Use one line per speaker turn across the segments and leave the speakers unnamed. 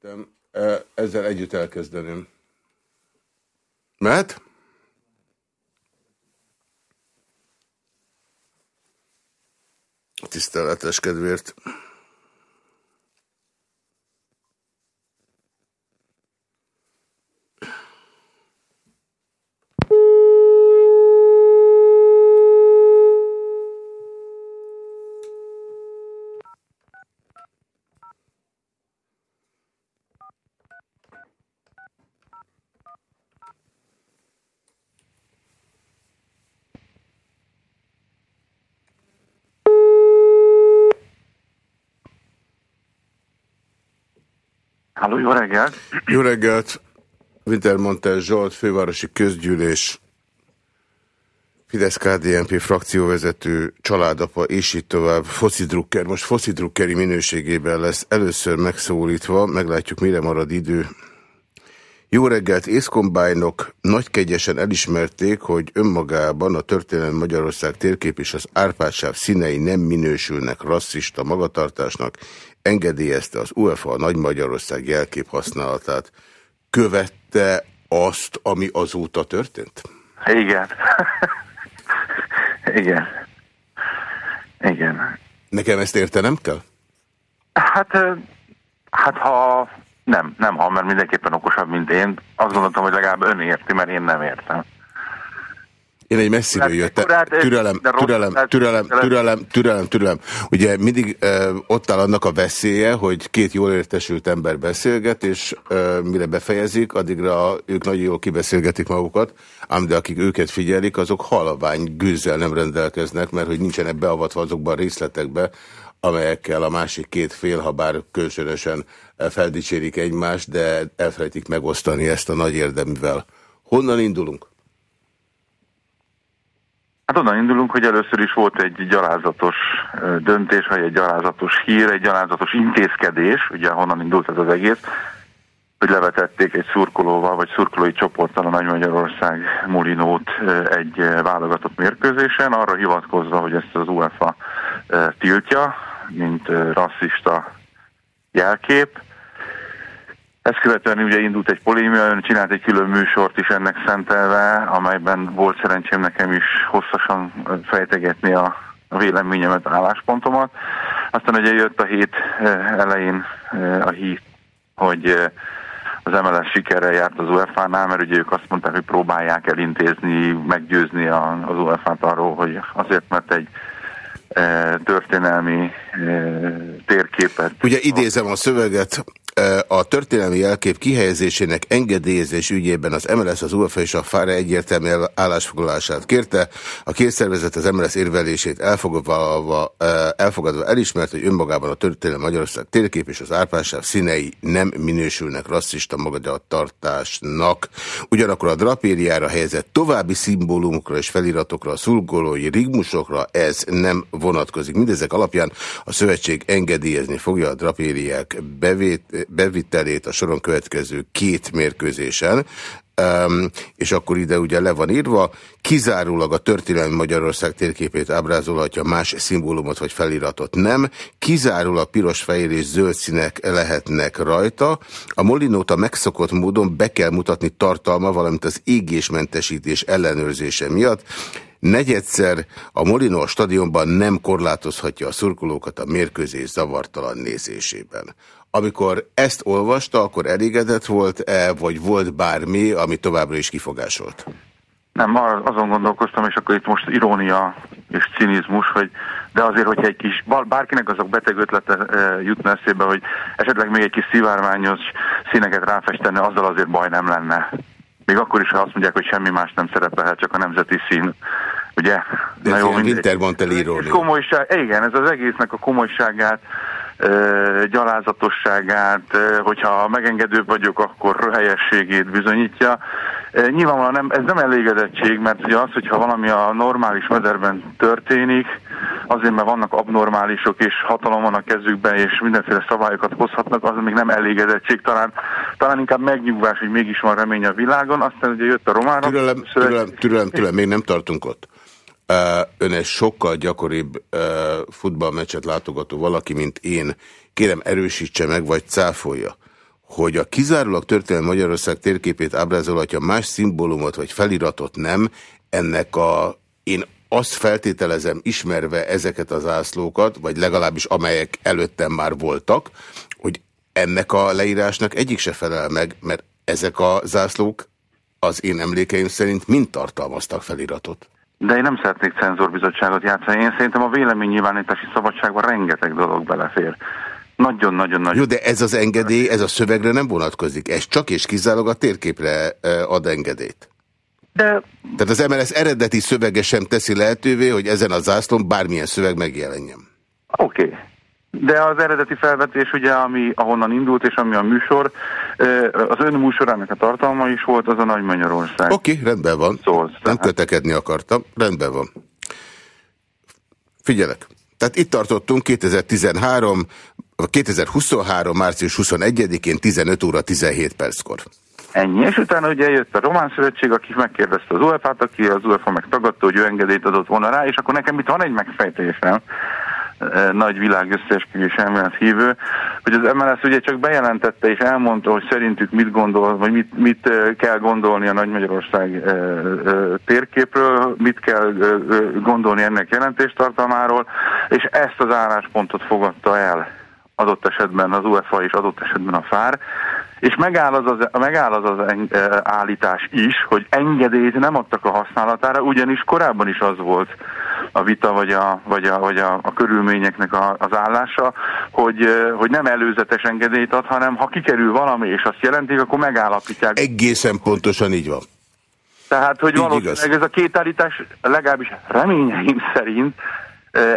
Értem. Ezzel együtt elkezdeném. Mert? Tiszteletes kedvéért.
Halló, jó reggelt!
Jó reggelt! Wintermantel Zsolt, fővárosi közgyűlés, fidesz KDNP frakcióvezető, családapa, és így tovább, foszidrukker, most foszidrukkeri minőségében lesz először megszólítva, meglátjuk mire marad idő. Jó reggelt, észkombájnok nagykegyesen elismerték, hogy önmagában a történelmi Magyarország térkép és az árpádsáv színei nem minősülnek rasszista magatartásnak, engedélyezte az UEFA a Nagy Magyarország jelkép használatát. Követte azt, ami azóta történt?
Igen. Igen. Igen.
Nekem ezt értenem kell?
Hát, hát ha nem, nem ha, mert mindenképpen okosabb, mint én. Azt gondoltam, hogy legalább ön érti, mert én nem értem.
Én egy messziről jöttem. Türelem, türelem, türelem, türelem, türelem, türelem. Ugye mindig ö, ott áll annak a veszélye, hogy két jól értesült ember beszélget, és ö, mire befejezik, addigra ők nagyon jól kibeszélgetik magukat, ám de akik őket figyelik, azok halvány gőzzel nem rendelkeznek, mert hogy nincsenek beavatva azokban a részletekbe, amelyekkel a másik két fél, ha bár kölcsönösen feldicsérik egymást, de elfelejtik megosztani ezt a nagy érdeművel. Honnan indulunk?
Hát onnan indulunk, hogy először is volt egy gyalázatos döntés, vagy egy gyalázatos hír, egy gyalázatos intézkedés, ugye honnan indult ez az egész, hogy levetették egy szurkolóval, vagy szurkolói csoporttal a Nagy Magyarország Molinót egy válogatott mérkőzésen, arra hivatkozva, hogy ezt az UEFA tiltja, mint rasszista jelkép. Ezt követően ugye indult egy polémia, ön csinált egy külön műsort is ennek szentelve, amelyben volt szerencsém nekem is hosszasan fejtegetni a, véleményemet, álláspontomat. Aztán ugye jött a hét elején a hír, hogy az MLS sikerrel járt az UEFA-nál, mert ugye ők azt mondták, hogy próbálják elintézni, meggyőzni az UEFA-t arról, hogy azért, mert egy történelmi térképet.
Ugye idézem a szöveget, a történelmi jelkép kihelyezésének engedélyezés ügyében az MLS, az UEFA és a FARE egyértelmű állásfoglalását kérte. A két szervezet az MLS érvelését elfogadva, elfogadva elismert, hogy önmagában a történelmi Magyarország térkép és az árpásáv színei nem minősülnek rasszista magatartásnak. Ugyanakkor a drapériára helyezett további szimbólumokra és feliratokra, a szurkolói rigmusokra ez nem vonatkozik. Mindezek alapján a szövetség engedélyezni fogja a drapériák bevét, bevitelét a soron következő két mérkőzésen, Um, és akkor ide ugye le van írva, kizárólag a történelmi Magyarország térképét ábrázolhatja, más szimbólumot vagy feliratot nem, kizárólag piros, fehér és zöld színek lehetnek rajta. A Molinóta megszokott módon be kell mutatni tartalma, valamint az égésmentesítés ellenőrzése miatt. Negyedszer a Molinó stadionban nem korlátozhatja a szurkolókat a mérkőzés zavartalan nézésében. Amikor ezt olvasta, akkor elégedett volt-e, vagy volt bármi, ami továbbra is kifogásolt?
Nem, azon gondolkoztam, és akkor itt most irónia és cinizmus, hogy de azért, hogyha egy kis, bárkinek azok beteg ötlete e, jutna eszébe, hogy esetleg még egy kis szivárványos színeket ráfesteni, azzal azért baj nem lenne. Még akkor is, ha azt mondják, hogy semmi más nem szerepelhet, csak a nemzeti szín. Ugye?
De Na jó, Wintermantel irónia.
Komolyság, igen, ez az egésznek a komolyságát gyalázatosságát, hogyha megengedőbb vagyok, akkor helyességét bizonyítja. Nyilvánvalóan nem, ez nem elégedettség, mert ugye az, hogyha valami a normális mederben történik, azért mert vannak abnormálisok és hatalom van a kezükben, és mindenféle szabályokat hozhatnak, az még nem elégedettség, talán, talán inkább megnyugvás, hogy mégis van remény a világon. Aztán ugye jött a román...
Türelem, türelem, türelem, türelem, még nem tartunk ott. Ön egy sokkal gyakoribb futballmeccset látogató valaki, mint én. Kérem, erősítse meg, vagy cáfolja, hogy a kizárólag történelmi Magyarország térképét ábrázolhatja más szimbólumot vagy feliratot nem, ennek a én azt feltételezem, ismerve ezeket az ászlókat, vagy legalábbis amelyek előttem már voltak, hogy ennek a leírásnak egyik se felel meg, mert ezek a zászlók az én emlékeim szerint mind tartalmaztak feliratot.
De én nem szeretnék cenzorbizottságot játszani. Én szerintem a véleménynyilvánítási szabadságban rengeteg dolog belefér. Nagyon-nagyon-nagyon.
Jó, de ez az engedély, ez a szövegre nem vonatkozik. Ez csak és kizárólag a térképre ad engedélyt. De... Tehát az MLS eredeti szövege sem teszi lehetővé, hogy ezen a zászlón bármilyen szöveg megjelenjen.
Oké. Okay. De az eredeti felvetés, ugye, ami ahonnan indult, és ami a műsor, az ön műsorának a tartalma is volt, az a Nagy Magyarország.
Oké, okay, rendben van. Szólsz, Nem tehát. kötekedni akartam. Rendben van. Figyelek. Tehát itt tartottunk 2013, 2023. március 21-én 15 óra 17 perckor.
Ennyi. És utána ugye jött a Román Szövetség, aki megkérdezte az UEFA-t, aki az UEFA megtagadta, hogy ő engedélyt adott volna rá, és akkor nekem itt van egy megfejtésem, nagy világ összeesküvés elmélet hívő, hogy az MLS ugye csak bejelentette és elmondta, hogy szerintük mit gondol, vagy mit, mit e, kell gondolni a Nagy Magyarország e, térképről, mit kell gondolni ennek jelentéstartalmáról, és ezt az álláspontot fogadta el adott esetben az UEFA és adott esetben a FÁR, és megáll az az, megáll az, az e, állítás is, hogy engedélyt nem adtak a használatára, ugyanis korábban is az volt a vita vagy a, vagy a, vagy a, a körülményeknek a, az állása, hogy, hogy nem előzetes engedélyt ad, hanem ha kikerül valami és azt jelentik, akkor megállapítják.
Egészen pontosan így van.
Tehát, hogy valószínűleg ez a két állítás legalábbis reményeim szerint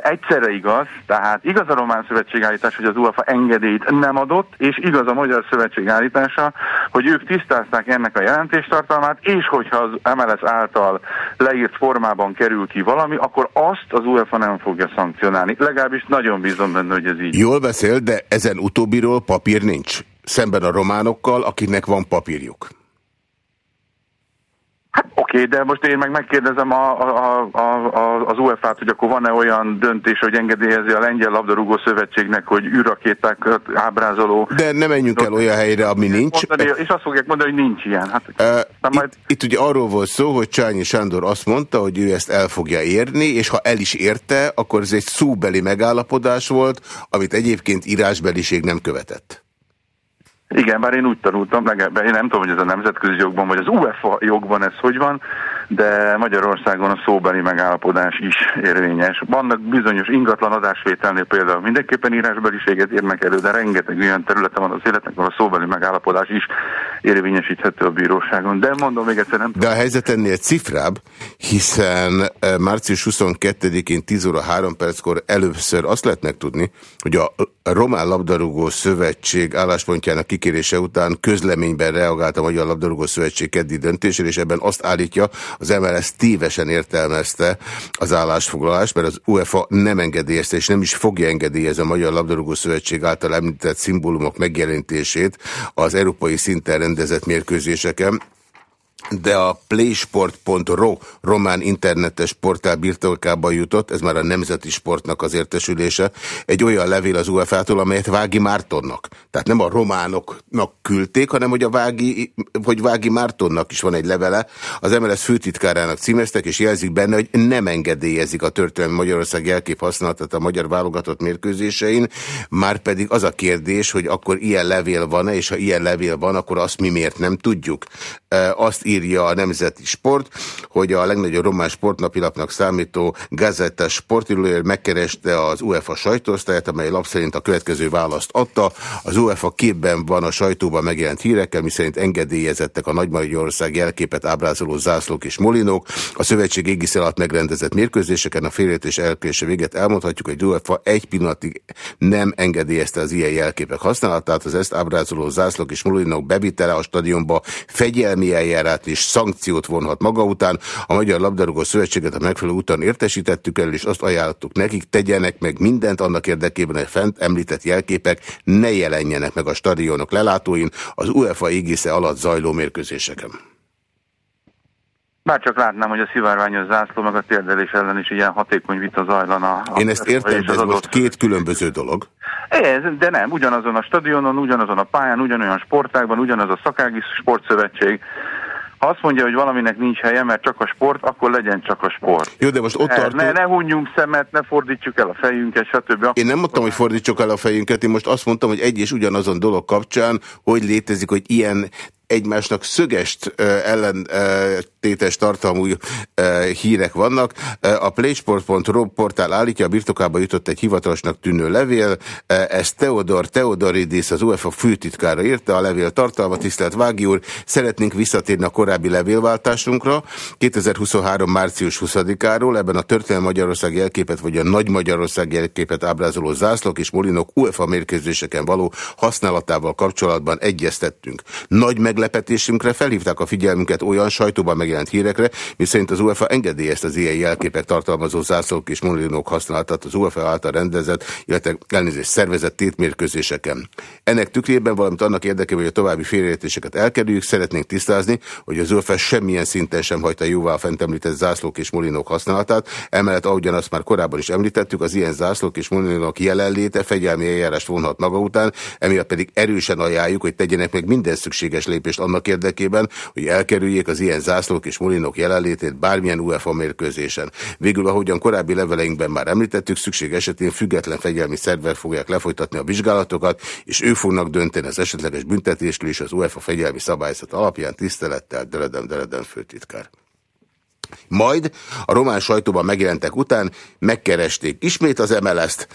egyszerre igaz, tehát igaz a Román Szövetség hogy az UEFA engedélyt nem adott, és igaz a Magyar Szövetség hogy ők tisztázták ennek a jelentéstartalmát, és hogyha az MLS által leírt formában kerül ki valami, akkor azt az UEFA nem fogja szankcionálni. Legalábbis nagyon bízom benne, hogy ez így.
Jól beszél, de ezen utóbbiról papír nincs. Szemben a románokkal, akiknek van papírjuk.
Hát oké, de most én meg megkérdezem a, a, a, a, az UEFA-t, hogy akkor van-e olyan döntés, hogy engedélyezi a Lengyel Labdarúgó Szövetségnek, hogy űrrakétákat ábrázoló...
De nem menjünk el olyan helyre, ami nincs.
Mondani, és azt fogják mondani, hogy nincs ilyen. Hát,
uh, majd... itt, itt ugye arról volt szó, hogy Csányi Sándor azt mondta, hogy ő ezt el fogja érni, és ha el is érte, akkor ez egy szóbeli megállapodás volt, amit egyébként írásbeliség nem követett.
Igen, bár én úgy tanultam, legalább én nem tudom, hogy ez a nemzetközi jogban, vagy az UEFA jogban ez hogy van, de Magyarországon a szóbeli megállapodás is érvényes. Vannak bizonyos ingatlan adásvételnél például mindenképpen írásbeliséget írnak elő, de rengeteg olyan területe van az életnek, ahol a szóbeli megállapodás is érvényesíthető a bíróságon. De mondom még egyszer nem
De a helyzet ennél cifrább, hiszen eh, március 22-én 10 óra 3 perckor először azt lehet megtudni, hogy a Román Labdarúgó Szövetség álláspontjának kikérése után közleményben reagált a Magyar Labdarúgó Szövetség keddi döntésére, és ebben azt állítja, az MLS tévesen értelmezte az állásfoglalást, mert az UEFA nem engedélyezte, és nem is fogja engedélyezni a Magyar Labdarúgó Szövetség által említett szimbólumok megjelenítését az európai szinten rendezett mérkőzéseken de a playsport.ro román internetes portál birtokába jutott, ez már a Nemzeti Sportnak az értesülése, egy olyan levél az UEFA-tól, amelyet Vági Mártonnak, tehát nem a románoknak küldték, hanem hogy, a Vági, hogy Vági Mártonnak is van egy levele, az MLS főtitkárának címeztek, és jelzik benne, hogy nem engedélyezik a történelmi Magyarország jelkép használatát a magyar válogatott mérkőzésein, már pedig az a kérdés, hogy akkor ilyen levél van-e, és ha ilyen levél van, akkor azt mi miért nem tudjuk. Azt írja a Nemzeti Sport, hogy a legnagyobb román sportnapilapnak számító Gazetta sportírója megkereste az UEFA sajtóosztályát, amely lap szerint a következő választ adta. Az UEFA képben van a sajtóban megjelent hírekkel, miszerint engedélyezettek a Nagymagyarország jelképet ábrázoló zászlók és molinók. A szövetség égisz alatt megrendezett mérkőzéseken a félretés elkérése véget elmondhatjuk, hogy UEFA egy pillanatig nem engedélyezte az ilyen jelképek használatát, az ezt ábrázoló zászlók és molinók bevitele a stadionba fegyelmi eljárás bírát és szankciót vonhat maga után. A Magyar Labdarúgó Szövetséget a megfelelő úton értesítettük el, és azt ajánlottuk nekik, tegyenek meg mindent annak érdekében, hogy fent említett jelképek ne jelenjenek meg a stadionok lelátóin az UEFA égisze alatt zajló mérkőzéseken.
Bár csak látnám, hogy a szivárványos zászló meg a térdelés ellen is ilyen hatékony vita zajlana.
Én ezt értem, de ez most két különböző dolog.
Ez, de nem, ugyanazon a stadionon, ugyanazon a pályán, ugyanolyan sportákban, ugyanaz a szakági sportszövetség. Ha azt mondja, hogy valaminek nincs helye, mert csak a sport, akkor legyen csak a sport.
Jó, de most ott tartunk...
Ne, ne hunyjunk szemet, ne fordítsuk el a fejünket, stb.
Én nem mondtam, hogy fordítsuk el a fejünket, én most azt mondtam, hogy egy és ugyanazon dolog kapcsán, hogy létezik, hogy ilyen egymásnak szögest ellentétes tartalmú hírek vannak. A playsport.ro portál állítja, a birtokába jutott egy hivatalosnak tűnő levél. Ez Theodor Theodoridis, az UEFA főtitkára írta a levél tartalma, tisztelt Vági úr. Szeretnénk visszatérni a korábbi levélváltásunkra. 2023. március 20-áról ebben a történelmi Magyarország jelképet, vagy a Nagy Magyarország jelképet ábrázoló zászlók és molinok UEFA mérkőzéseken való használatával kapcsolatban egyeztettünk. Nagy meg meglepetésünkre felhívták a figyelmünket olyan sajtóban megjelent hírekre, miszerint az UEFA engedélyezte az ilyen jelképek tartalmazó zászlók és molinók használatát az UEFA által rendezett, illetve elnézést szervezett tétmérkőzéseken. Ennek tükrében, valamint annak érdekében, hogy a további félreértéseket elkerüljük, szeretnénk tisztázni, hogy az UEFA semmilyen szinten sem hagyta jóvá a fent említett zászlók és molinók használatát. Emellett, ahogyan azt már korábban is említettük, az ilyen zászlók és molinók jelenléte fegyelmi eljárást vonhat maga után, emiatt pedig erősen ajánljuk, hogy tegyenek meg minden szükséges lépést lépést annak érdekében, hogy elkerüljék az ilyen zászlók és molinok jelenlétét bármilyen UEFA mérkőzésen. Végül, ahogyan korábbi leveleinkben már említettük, szükség esetén független fegyelmi szerver fogják lefolytatni a vizsgálatokat, és ők fognak dönteni az esetleges büntetésről is az UEFA fegyelmi szabályzat alapján tisztelettel, deredem, deredem főtitkár. Majd a román sajtóban megjelentek után megkeresték ismét az MLS-t,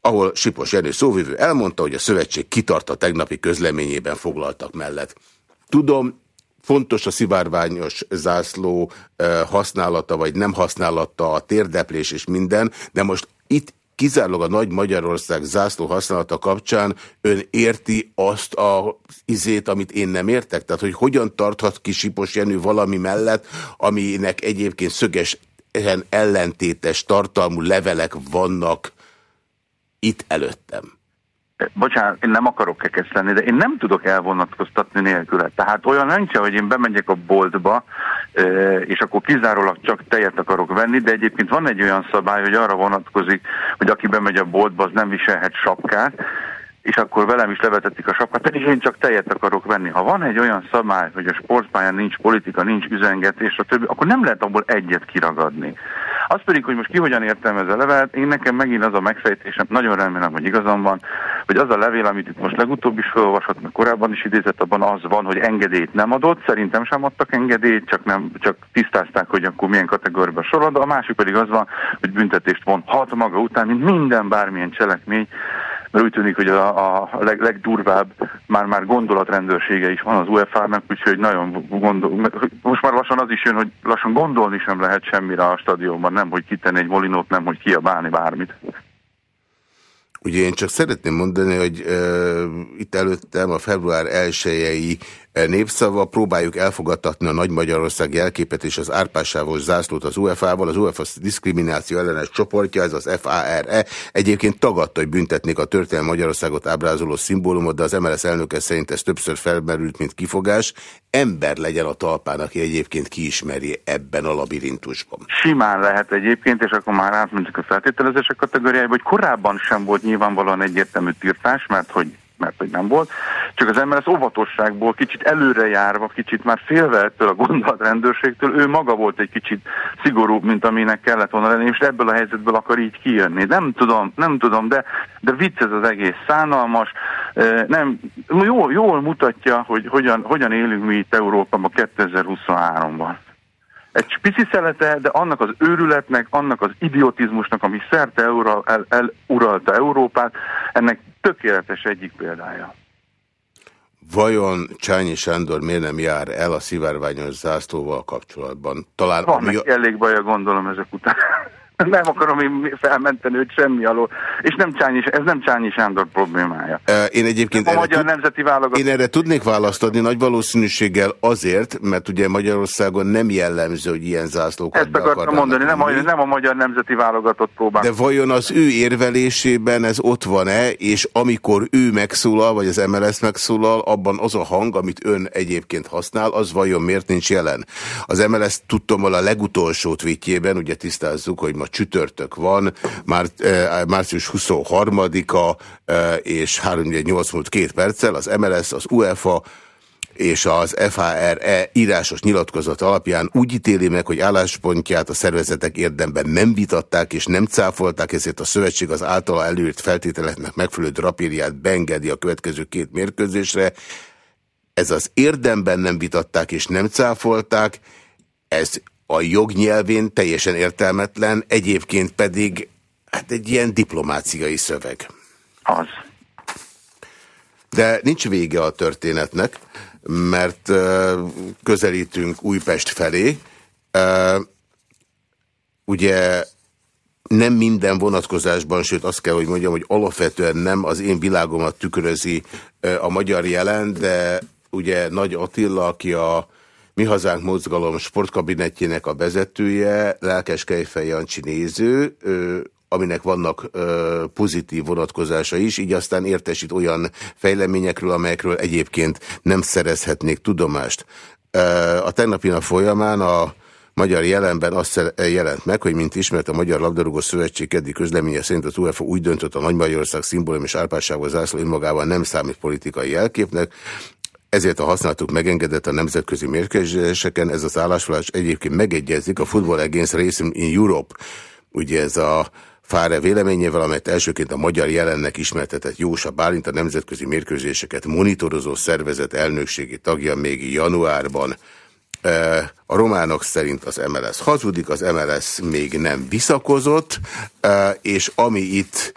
ahol Sipos Jenő szóvivő elmondta, hogy a szövetség kitart a tegnapi közleményében foglaltak mellett. Tudom, fontos a szivárványos zászló használata, vagy nem használata, a térdeplés és minden, de most itt kizárólag a Nagy Magyarország zászló használata kapcsán ön érti azt az izét, amit én nem értek? Tehát, hogy hogyan tarthat ki Sipos Jenő valami mellett, aminek egyébként szöges ellentétes tartalmú levelek vannak itt előttem?
Bocsánat, én nem akarok kekes de én nem tudok elvonatkoztatni nélküle. Tehát olyan nincs, hogy én bemegyek a boltba, és akkor kizárólag csak tejet akarok venni, de egyébként van egy olyan szabály, hogy arra vonatkozik, hogy aki bemegy a boltba, az nem viselhet sapkát, és akkor velem is levetették a sapkát, pedig én csak tejet akarok venni. Ha van egy olyan szabály, hogy a sportpályán nincs politika, nincs üzengetés, a többi, akkor nem lehet abból egyet kiragadni. Az pedig, hogy most ki hogyan értelmez a levelet, én nekem megint az a megfejtésem, nagyon remélem, hogy igazam van, hogy az a levél, amit itt most legutóbb is felolvasott, mert korábban is idézett, abban az van, hogy engedélyt nem adott, szerintem sem adtak engedélyt, csak, nem, csak tisztázták, hogy akkor milyen kategóriába sorol, de a másik pedig az van, hogy büntetést von hat maga után, mint minden bármilyen cselekmény, mert úgy tűnik, hogy a, a leg, legdurvább már-már gondolatrendőrsége is van az UEFA-nak, úgyhogy nagyon gondol, most már lassan az is jön, hogy lassan gondolni sem lehet semmire a stadionban, nem hogy kitenni egy molinót, nem hogy kiabálni bármit.
Ugye én csak szeretném mondani, hogy uh, itt előttem a február 1 népszava, próbáljuk elfogadtatni a Nagy Magyarország jelképet és az árpásávos zászlót az UEFA-val. Az UEFA diszkrimináció ellenes csoportja, ez az FARE. Egyébként tagadta, hogy büntetnék a történelmi Magyarországot ábrázoló szimbólumot, de az MLS elnöke szerint ez többször felmerült, mint kifogás. Ember legyen a talpán, aki egyébként kiismeri ebben a labirintusban.
Simán lehet egyébként, és akkor már átmentünk a feltételezések kategóriájába, hogy korábban sem volt nyilvánvalóan egyértelmű tiltás, mert hogy mert hogy nem volt. Csak az ember az óvatosságból kicsit előre járva, kicsit már félve ettől a gondolatrendőrségtől, ő maga volt egy kicsit szigorúbb, mint aminek kellett volna lenni, és ebből a helyzetből akar így kijönni. Nem tudom, nem tudom, de, de vicc ez az egész szánalmas. Nem, jól, jól mutatja, hogy hogyan, hogyan élünk mi itt Európában 2023-ban egy pici szelete, de annak az őrületnek, annak az idiotizmusnak, ami szerte el, el, eluralta Európát, ennek tökéletes egyik példája.
Vajon Csányi Sándor miért nem jár el a szivárványos zászlóval kapcsolatban?
Talán Van ami... elég baja, gondolom ezek után. Nem akarom én felmenteni őt semmi alól. És nem Csányi, ez nem Csányi Sándor problémája.
Én egyébként
a magyar nemzeti válogatott.
Én erre tudnék választ adni nagy valószínűséggel azért, mert ugye Magyarországon nem jellemző, hogy ilyen zászlókat
Ezt akartam mondani, nem a, nem a magyar nemzeti válogatott próbál.
De vajon az ő érvelésében ez ott van-e, és amikor ő megszólal, vagy az MLS megszólal, abban az a hang, amit ön egyébként használ, az vajon miért nincs jelen? Az MLS tudtom a legutolsó tweetjében, ugye tisztázzuk, hogy ma csütörtök van, már, e, március 23-a e, és 3-8 múlt két perccel, az MLS, az UEFA, és az FARE írásos nyilatkozat alapján úgy ítéli meg, hogy álláspontját a szervezetek érdemben nem vitatták és nem cáfolták, ezért a szövetség az általa előírt feltételeknek megfelelő drapériát beengedi a következő két mérkőzésre. Ez az érdemben nem vitatták és nem cáfolták, ez a jognyelvén teljesen értelmetlen, egyébként pedig hát egy ilyen diplomáciai szöveg.
Az.
De nincs vége a történetnek, mert közelítünk Újpest felé. Ugye nem minden vonatkozásban, sőt azt kell, hogy mondjam, hogy alapvetően nem az én világomat tükrözi a magyar jelen, de ugye Nagy Attila, aki a mi Hazánk Mozgalom sportkabinetjének a vezetője, Lelkes Kejfej Jancsi néző, aminek vannak ö, pozitív vonatkozása is, így aztán értesít olyan fejleményekről, amelyekről egyébként nem szerezhetnék tudomást. Ö, a tegnapi nap folyamán a Magyar jelenben azt jelent meg, hogy mint ismert a Magyar Labdarúgó Szövetség keddi közleménye szerint az UEFA úgy döntött a Nagy Magyarország szimbólum és árpásságos zászló önmagában nem számít politikai jelképnek, ezért a használatuk megengedett a nemzetközi mérkőzéseken. Ez az állásfoglalás egyébként megegyezik a Football Against Racing in Europe, ugye ez a Fáre véleményével, amelyet elsőként a magyar jelennek ismertetett Jósa Bálint a nemzetközi mérkőzéseket monitorozó szervezet elnökségi tagja még januárban. A románok szerint az MLS hazudik, az MLS még nem visszakozott, és ami itt,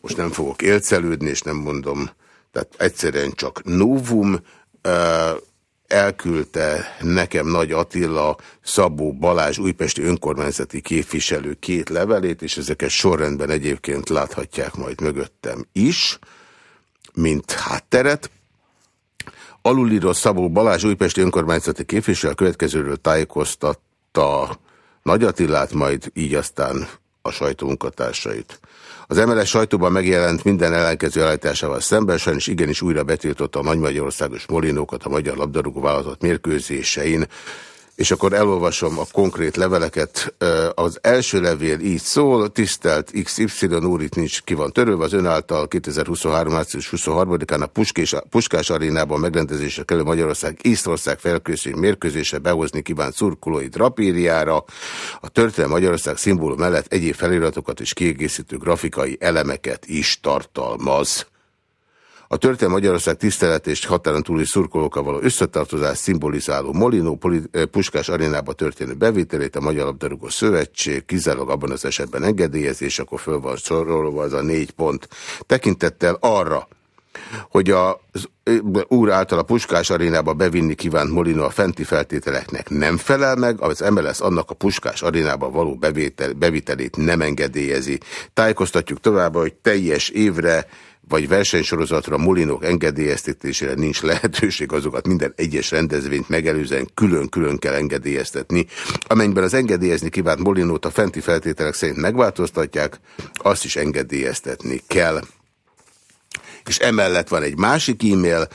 most nem fogok élcelődni, és nem mondom, tehát egyszerűen csak novum, elküldte nekem Nagy Attila, Szabó Balázs, újpesti önkormányzati képviselő két levelét, és ezeket sorrendben egyébként láthatják majd mögöttem is, mint hátteret. Alulíró Szabó Balázs, újpesti önkormányzati képviselő a következőről tájékoztatta Nagy Attilát, majd így aztán a sajtómunkatársait. Az MLS sajtóban megjelent minden ellenkező állításával szemben, sajnos igenis újra betiltotta a Nagy Magyarországos molinókat a magyar labdarúgó vállalatot mérkőzésein és akkor elolvasom a konkrét leveleket. Az első levél így szól, tisztelt XY úr, itt nincs ki van törölve, az ön által 2023. március 23-án a Puskés, Puskás arénában megrendezésre kerül Magyarország Észtország felkészülő mérkőzése behozni kívánt szurkolói drapériára. A történelem Magyarország szimbólum mellett egyéb feliratokat és kiegészítő grafikai elemeket is tartalmaz. A történet Magyarország tisztelet és határon túli szurkolókkal való összetartozás szimbolizáló Molinó eh, Puskás arénába történő bevételét a Magyar Labdarúgó Szövetség kizárólag abban az esetben engedélyezés, akkor föl van sorolva az a négy pont. Tekintettel arra, hogy az úr által a Puskás arénába bevinni kívánt Molino a fenti feltételeknek nem felel meg, az MLS annak a Puskás arénába való bevétel, bevitelét nem engedélyezi. Tájékoztatjuk tovább, hogy teljes évre vagy versenysorozatra Molinok engedélyeztetésére nincs lehetőség, azokat minden egyes rendezvényt megelőzően külön-külön kell engedélyeztetni. Amennyiben az engedélyezni kívánt Molinót a fenti feltételek szerint megváltoztatják, azt is engedélyeztetni kell. És emellett van egy másik e-mail,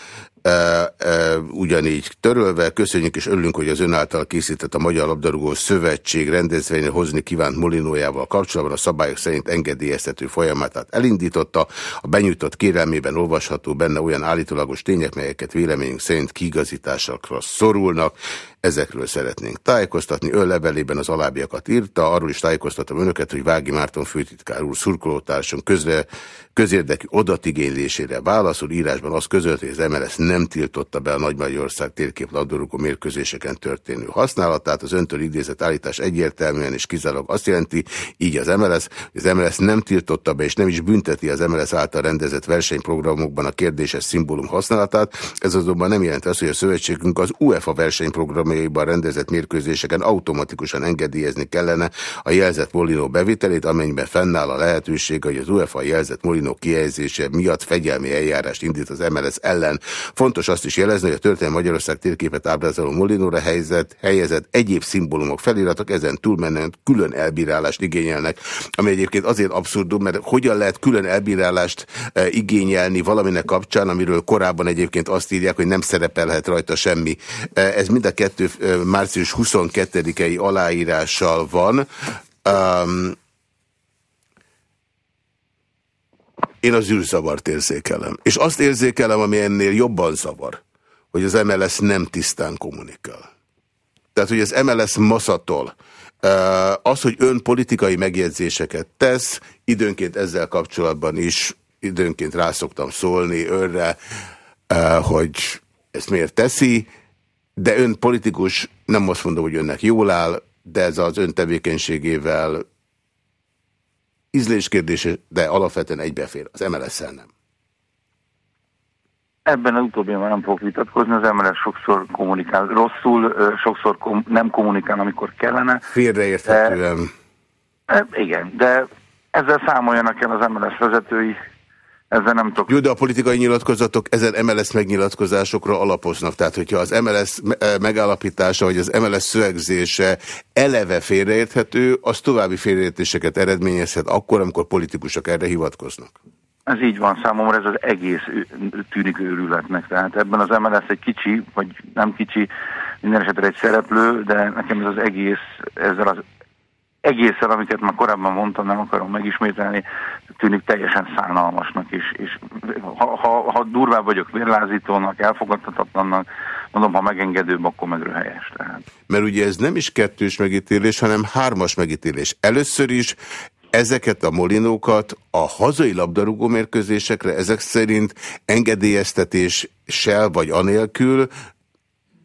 ugyanígy törölve. Köszönjük és örülünk, hogy az ön által készített a Magyar Labdarúgó Szövetség rendezvényre hozni kívánt Molinójával kapcsolatban a szabályok szerint engedélyeztető folyamatát elindította. A benyújtott kérelmében olvasható benne olyan állítólagos tények, melyeket véleményünk szerint kiigazításokra szorulnak. Ezekről szeretnénk tájékoztatni. Ön levelében az alábbiakat írta, arról is tájékoztatom önöket, hogy Vági Márton főtitkár úr szurkolótársam közre közérdekű adatigénylésére válaszol. Írásban az között, hogy az MLS nem tiltotta be a Nagy Magyarország térkép labdarúgó mérkőzéseken történő használatát. Az öntől idézett állítás egyértelműen és kizárólag azt jelenti, így az MLS, hogy az MLS nem tiltotta be és nem is bünteti az MLS által rendezett versenyprogramokban a kérdéses szimbólum használatát. Ez azonban nem jelenti azt, hogy a szövetségünk az UEFA versenyprogram formájaiban rendezett mérkőzéseken automatikusan engedélyezni kellene a jelzett Molinó bevételét, amennyiben fennáll a lehetőség, hogy az UEFA jelzett Molinó kihelyezése miatt fegyelmi eljárást indít az MLS ellen. Fontos azt is jelezni, hogy a történelmi Magyarország térképet ábrázoló Molinóra helyezett, helyezett egyéb szimbólumok, feliratok ezen túlmenően külön elbírálást igényelnek, ami egyébként azért abszurdum, mert hogyan lehet külön elbírálást e, igényelni valaminek kapcsán, amiről korábban egyébként azt írják, hogy nem szerepelhet rajta semmi. E, ez mind a kettő e, március 22-i aláírással van. Um, én az űrzavart érzékelem. És azt érzékelem, ami ennél jobban zavar, hogy az MLS nem tisztán kommunikál. Tehát, hogy az MLS maszatol. Az, hogy ön politikai megjegyzéseket tesz, időnként ezzel kapcsolatban is, időnként rászoktam szólni önre, hogy ezt miért teszi, de ön politikus, nem azt mondom, hogy önnek jól áll, de ez az ön tevékenységével ízléskérdése, de alapvetően egybefér, az MLS-szel nem.
Ebben az utóbbi már nem fogok vitatkozni, az MLS sokszor kommunikál rosszul, sokszor kom nem kommunikál, amikor kellene.
Félreérthetően.
De, igen, de ezzel számoljanak el az MLS vezetői, ezzel nem tudok.
Jó, de a politikai nyilatkozatok ezen MLS megnyilatkozásokra alapoznak. Tehát, hogyha az MLS megállapítása, vagy az MLS szövegzése eleve félreérthető, az további félreértéseket eredményezhet akkor, amikor politikusok erre hivatkoznak.
Ez így van számomra, ez az egész tűnik őrületnek. Tehát ebben az MLS egy kicsi, vagy nem kicsi, minden esetre egy szereplő, de nekem ez az egész, ezzel az egészen, amiket már korábban mondtam, nem akarom megismételni, tűnik teljesen szánalmasnak, és, és ha, ha, ha durvább vagyok vérlázítónak, elfogadhatatlannak, mondom, ha megengedőbb, akkor meg röhelyes. Tehát.
Mert ugye ez nem is kettős megítélés, hanem hármas megítélés. Először is ezeket a molinókat a hazai labdarúgó mérkőzésekre ezek szerint engedélyeztetéssel vagy anélkül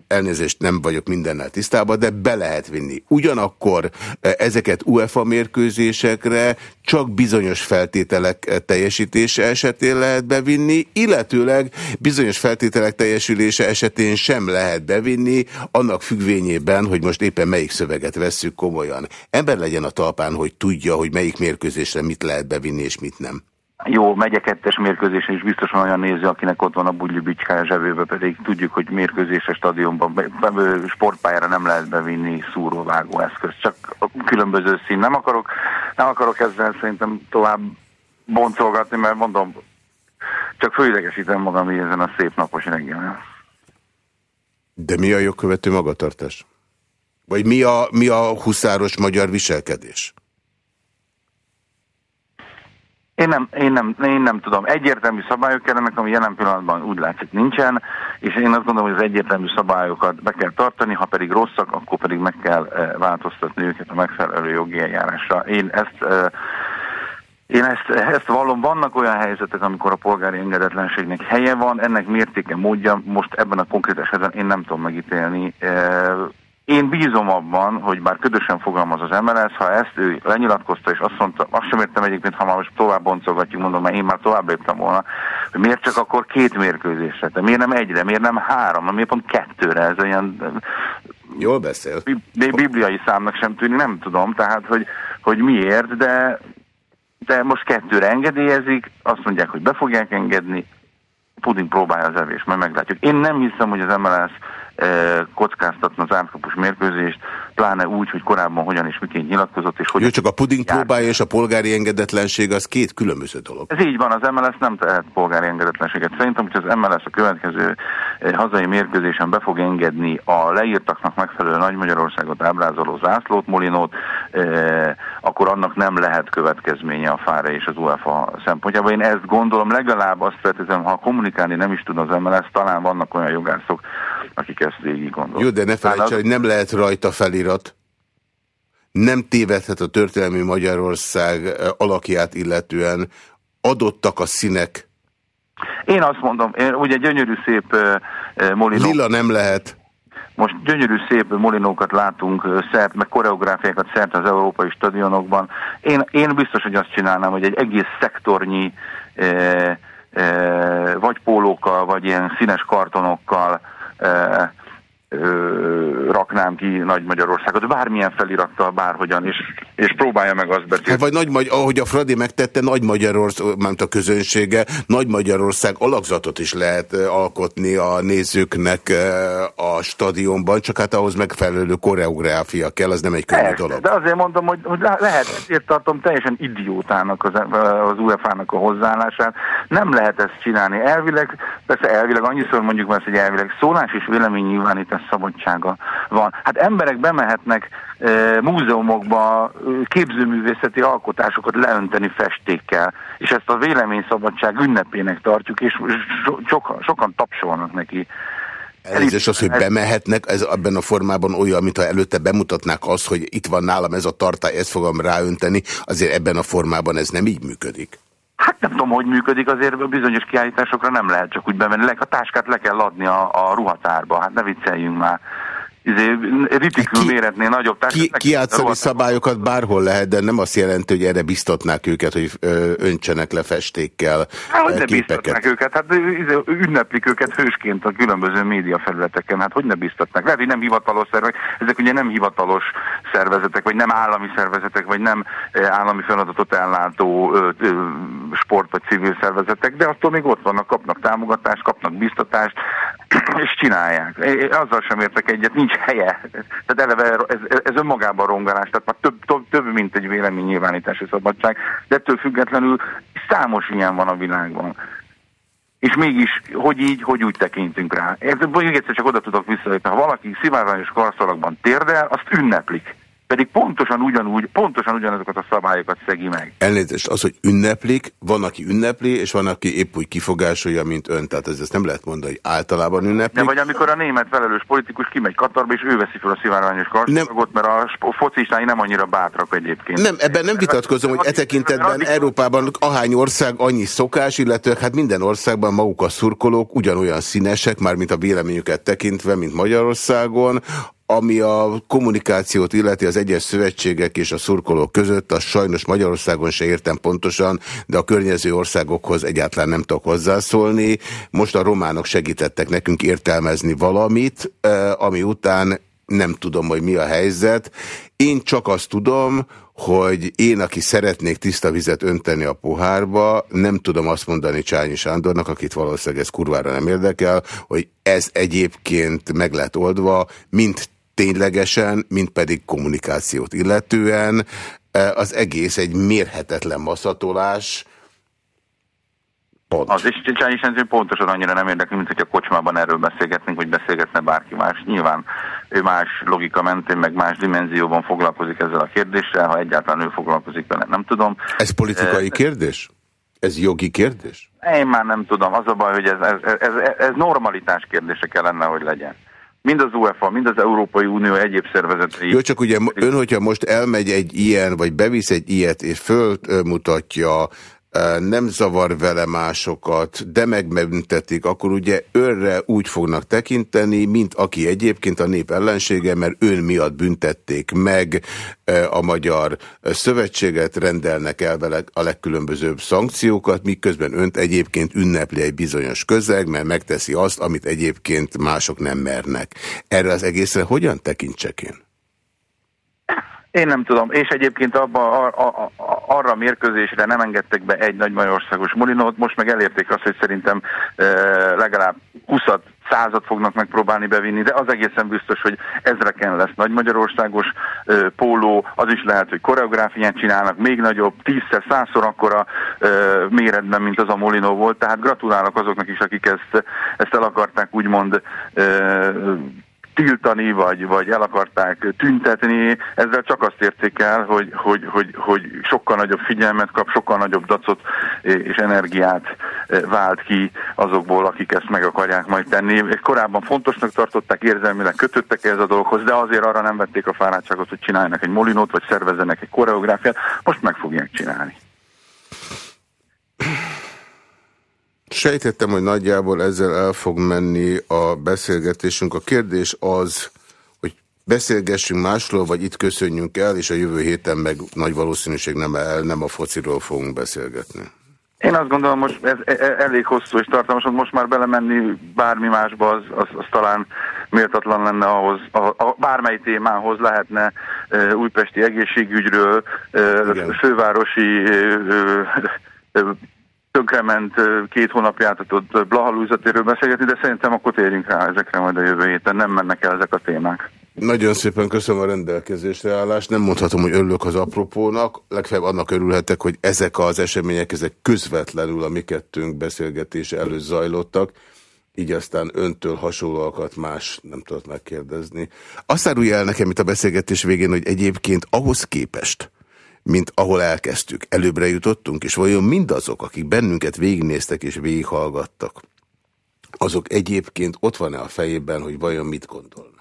elnézést nem vagyok mindennel tisztában, de be lehet vinni. Ugyanakkor e, ezeket UEFA mérkőzésekre csak bizonyos feltételek e, teljesítése esetén lehet bevinni, illetőleg bizonyos feltételek teljesülése esetén sem lehet bevinni, annak függvényében, hogy most éppen melyik szöveget vesszük komolyan. Ember legyen a talpán, hogy tudja, hogy melyik mérkőzésre mit lehet bevinni és mit nem
jó, megye kettes mérkőzésen is biztosan olyan néző, akinek ott van a bugyi bicskája zsebébe, pedig tudjuk, hogy mérkőzéses stadionban, sportpályára nem lehet bevinni szúróvágó eszköz, csak különböző szín. Nem akarok, nem akarok ezzel szerintem tovább boncolgatni, mert mondom, csak főidegesítem magam ezen a szép napos reggelen.
De mi a jogkövető magatartás? Vagy mi a, mi a huszáros magyar viselkedés?
Én nem, én, nem, én nem tudom. Egyértelmű szabályok kellenek, ami jelen pillanatban úgy látszik nincsen, és én azt gondolom, hogy az egyértelmű szabályokat be kell tartani, ha pedig rosszak, akkor pedig meg kell eh, változtatni őket a megfelelő jogi eljárásra. Én ezt eh, én ezt, ezt vallom, vannak olyan helyzetek, amikor a polgári engedetlenségnek helye van, ennek mértéke, módja, most ebben a konkrét esetben én nem tudom megítélni. Én bízom abban, hogy bár ködösen fogalmaz az MLS, ha ezt ő lenyilatkozta, és azt mondta, azt sem értem egyébként, ha már most tovább boncolgatjuk, mondom, mert én már tovább léptem volna, hogy miért csak akkor két mérkőzésre, de miért nem egyre, miért nem három, miért pont kettőre, ez olyan...
Jól beszél.
Bibliai számnak sem tűnik, nem tudom, tehát, hogy, hogy miért, de, de most kettőre engedélyezik, azt mondják, hogy be fogják engedni, puding próbálja az evés, majd meglátjuk. Én nem hiszem, hogy az MLS kockáztatna az átkapus mérkőzést, pláne úgy, hogy korábban hogyan és miként nyilatkozott. És hogy
Jó, csak a puding jár. próbálja és a polgári engedetlenség az két különböző dolog.
Ez így van, az MLS nem tehet polgári engedetlenséget. Szerintem, hogy az MLS a következő hazai mérkőzésen be fog engedni a leírtaknak megfelelő Nagy Magyarországot ábrázoló zászlót, Molinót, akkor annak nem lehet következménye a FÁRE és az UEFA szempontjából. Én ezt gondolom, legalább azt feltétlenül, ha kommunikálni nem is tud az MLS, talán vannak olyan jogászok, akik ezt végig gondolják.
Jó, de ne felejts, hogy nem lehet rajta felirat. Nem tévedhet a történelmi Magyarország alakját illetően. Adottak a színek.
Én azt mondom, én, ugye gyönyörű szép uh, molinó.
Lila nem lehet.
Most gyönyörű szép molinókat látunk szert, meg koreográfiákat szert az európai stadionokban. Én, én biztos, hogy azt csinálnám, hogy egy egész szektornyi eh, eh, vagy pólókkal, vagy ilyen színes kartonokkal 呃 írnám ki Nagy Magyarországot, bármilyen felirattal, bárhogyan, és, és próbálja meg azt beszélni. Hát
vagy Nagy Magy ahogy a Fradi megtette, Nagy Magyarország, ment a közönsége, Nagy Magyarország alakzatot is lehet alkotni a nézőknek a stadionban, csak hát ahhoz megfelelő koreográfia kell, az nem egy könnyű dolog.
De azért mondom, hogy, hogy lehet, ezért tartom teljesen idiótának az, az UEFA-nak a hozzáállását. Nem lehet ezt csinálni. Elvileg, persze elvileg annyiszor mondjuk azt, hogy elvileg szólás és véleménynyilvánítás szabadsága van. Hát emberek bemehetnek e, múzeumokba képzőművészeti alkotásokat leönteni festékkel, és ezt a véleményszabadság ünnepének tartjuk, és so, sokan, sokan tapsolnak neki.
Elnézést az, hogy bemehetnek, ez ebben a formában olyan, mintha előtte bemutatnák azt, hogy itt van nálam ez a tartály, ezt fogom ráönteni, azért ebben a formában ez nem így működik.
Hát nem tudom, hogy működik, azért bizonyos kiállításokra nem lehet csak úgy bemenni. A táskát le kell adni a, a ruhatárba, hát ne vicceljünk már izé, ritikül ki, méretnél nagyobb
Ki, kiátszani szabályokat bárhol lehet, de nem azt jelenti, hogy erre biztatnák őket, hogy öntsenek le festékkel
hát, hogy ne biztatnák őket, hát izé, ünneplik őket hősként a különböző média felületeken, hát hogy ne biztatnák. Lehet, hogy nem hivatalos szervek, ezek ugye nem hivatalos szervezetek, vagy nem állami szervezetek, vagy nem állami feladatot ellátó sport vagy civil szervezetek, de attól még ott vannak, kapnak támogatást, kapnak biztatást, és csinálják. Azzal sem értek egyet, nincs helye. Tehát eleve ez, ez önmagában rongálás, tehát már több, több, több mint egy véleménynyilvánítási szabadság, de ettől függetlenül számos ilyen van a világban. És mégis, hogy így, hogy úgy tekintünk rá. Ez, még egyszer csak oda tudok visszajötni. Ha valaki szivárványos karszalagban térdel, azt ünneplik pedig pontosan ugyanúgy, pontosan ugyanazokat a szabályokat szegi meg.
Elnézést, az, hogy ünneplik, van, aki ünnepli, és van, aki épp úgy kifogásolja, mint ön. Tehát ez, ezt nem lehet mondani, hogy általában ünneplik.
De vagy amikor a német felelős politikus kimegy Katarba, és ő veszi fel a szivárványos karszalagot, mert a focistái nem annyira bátrak egyébként.
Nem, ebben nem vitatkozom, hogy e tekintetben Európában ahány ország annyi szokás, illetve hát minden országban maguk a szurkolók ugyanolyan színesek, már mint a véleményüket tekintve, mint Magyarországon, ami a kommunikációt illeti az egyes szövetségek és a szurkolók között, az sajnos Magyarországon se értem pontosan, de a környező országokhoz egyáltalán nem tudok hozzászólni. Most a románok segítettek nekünk értelmezni valamit, ami után nem tudom, hogy mi a helyzet. Én csak azt tudom, hogy én, aki szeretnék tiszta vizet önteni a pohárba, nem tudom azt mondani Csányi Sándornak, akit valószínűleg ez kurvára nem érdekel, hogy ez egyébként meg lehet oldva, mint ténylegesen, mint pedig kommunikációt illetően. E, az egész egy mérhetetlen maszatolás.
Pont. Az is Csányi Sándor pontosan annyira nem érdekli, mint hogy a kocsmában erről beszélgetnénk, vagy beszélgetne bárki más. Nyilván ő más logika mentén, meg más dimenzióban foglalkozik ezzel a kérdéssel, ha egyáltalán ő foglalkozik vele, nem tudom.
Ez politikai e, kérdés? Ez jogi kérdés?
Én már nem tudom. Az a baj, hogy ez, ez, ez, ez normalitás kérdése kellene, hogy legyen mind az UEFA, mind az Európai Unió egyéb szervezetei.
Jó, csak ugye ön, hogyha most elmegy egy ilyen, vagy bevisz egy ilyet, és fölmutatja nem zavar vele másokat, de megbüntetik, akkor ugye őrre úgy fognak tekinteni, mint aki egyébként a nép ellensége, mert ön miatt büntették meg a magyar szövetséget, rendelnek el vele a legkülönbözőbb szankciókat, miközben önt egyébként ünnepli egy bizonyos közeg, mert megteszi azt, amit egyébként mások nem mernek. Erre az egészre hogyan tekintsek én?
Én nem tudom, és egyébként abba, a, a, a, arra a mérkőzésre nem engedtek be egy nagy magyarországos molinót, most meg elérték azt, hogy szerintem e, legalább 20 százat fognak megpróbálni bevinni, de az egészen biztos, hogy ezreken lesz nagy magyarországos e, póló, az is lehet, hogy koreográfiát csinálnak, még nagyobb, tízszer, százszor akkora e, méretben, mint az a molinó volt, tehát gratulálok azoknak is, akik ezt, ezt el akarták úgymond e, tiltani, vagy, vagy el akarták tüntetni, ezzel csak azt érték el, hogy, hogy, hogy, hogy sokkal nagyobb figyelmet kap, sokkal nagyobb dacot és energiát vált ki azokból, akik ezt meg akarják majd tenni. Korábban fontosnak tartották, érzelmileg kötöttek ez a dologhoz, de azért arra nem vették a fáradtságot, hogy csináljanak egy molinót, vagy szervezzenek egy koreográfiát, most meg fogják csinálni.
Sejtettem, hogy nagyjából ezzel el fog menni a beszélgetésünk. A kérdés az, hogy beszélgessünk másról, vagy itt köszönjünk el, és a jövő héten meg nagy valószínűség nem, el, nem a fociról fogunk beszélgetni.
Én azt gondolom, most ez e- e- elég hosszú és tartalmas, most már belemenni bármi másba, az, az, az talán méltatlan lenne ahhoz, a, a, bármely témához lehetne e, újpesti egészségügyről, e, fővárosi e, tönkrement két hónapja átadott Blahalúzatéről beszélgetni, de szerintem akkor térjünk rá ezekre majd a jövő héten, nem mennek el ezek a témák.
Nagyon szépen köszönöm a rendelkezésre állást. Nem mondhatom, hogy örülök az apropónak. Legfeljebb annak örülhetek, hogy ezek az események ezek közvetlenül a mi kettőnk beszélgetése előtt zajlottak. Így aztán öntől hasonlóakat más nem tudott megkérdezni. Azt árulja el nekem itt a beszélgetés végén, hogy egyébként ahhoz képest, mint ahol elkezdtük, előbbre jutottunk, és vajon mindazok, akik bennünket végignéztek és végighallgattak, azok egyébként ott van-e a fejében, hogy vajon mit gondolnak?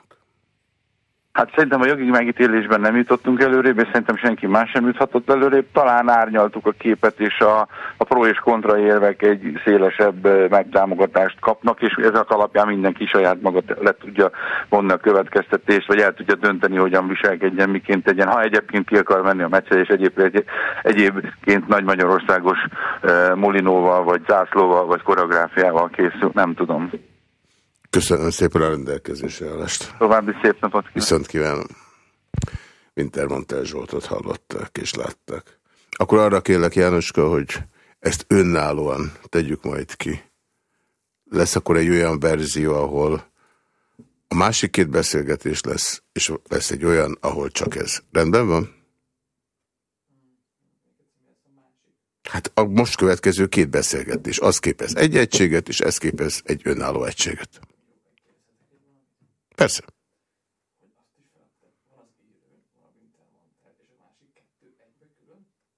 Hát szerintem a jogi megítélésben nem jutottunk előrébb, és szerintem senki más sem juthatott előrébb. Talán árnyaltuk a képet, és a, a pro és kontra érvek egy szélesebb megtámogatást kapnak, és ezek alapján mindenki saját maga le tudja vonni a következtetést, vagy el tudja dönteni, hogyan viselkedjen, miként tegyen. Ha egyébként ki akar menni a meccsre, és egyéb, egy, egyébként Nagy Magyarországos uh, Molinóval, vagy zászlóval, vagy koreográfiával készül, nem tudom.
Köszönöm szépen a rendelkezésre állást.
További szép napot kívánok.
Viszont kívánom. Wintermantel Zsoltot hallották és látták. Akkor arra kérlek Jánoska, hogy ezt önállóan tegyük majd ki. Lesz akkor egy olyan verzió, ahol a másik két beszélgetés lesz, és lesz egy olyan, ahol csak ez. Rendben van? Hát a most következő két beszélgetés, az képez egy egységet, és ez képez egy önálló egységet. Persze.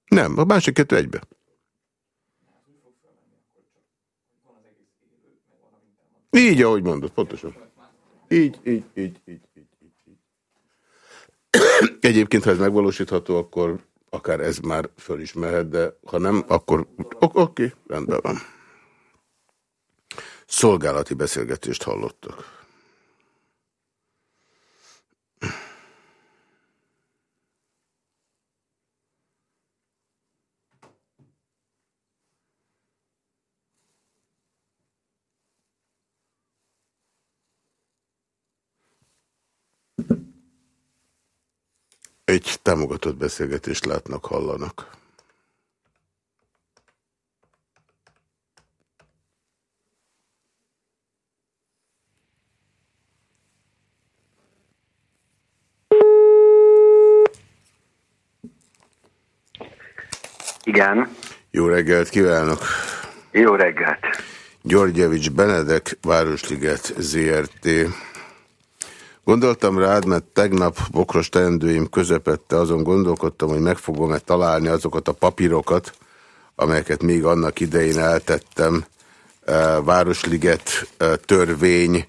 Nem, a másik kettő egybe. Így, ahogy mondod, pontosan. Így, így, így, így, így, így. Egyébként, ha ez megvalósítható, akkor akár ez már föl is mehet, de ha nem, akkor oké, okay, rendben van. Szolgálati beszélgetést hallottak. Egy támogatott beszélgetést látnak, hallanak.
Igen.
Jó reggelt kívánok!
Jó reggelt!
Györgyevics Benedek, Városliget ZRT. Gondoltam rád, mert tegnap bokros teendőim közepette azon gondolkodtam, hogy meg fogom-e találni azokat a papírokat, amelyeket még annak idején eltettem, e, Városliget e, törvény,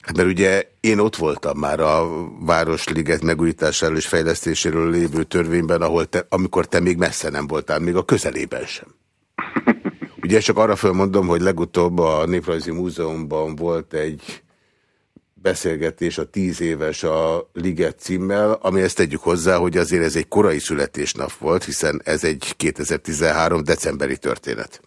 hát mert ugye én ott voltam már a Városliget megújításáról és fejlesztéséről lévő törvényben, ahol te, amikor te még messze nem voltál, még a közelében sem. Ugye csak arra felmondom, hogy legutóbb a Néprajzi Múzeumban volt egy beszélgetés a tíz éves a Liget címmel, ami ezt tegyük hozzá, hogy azért ez egy korai születésnap volt, hiszen ez egy 2013. decemberi történet.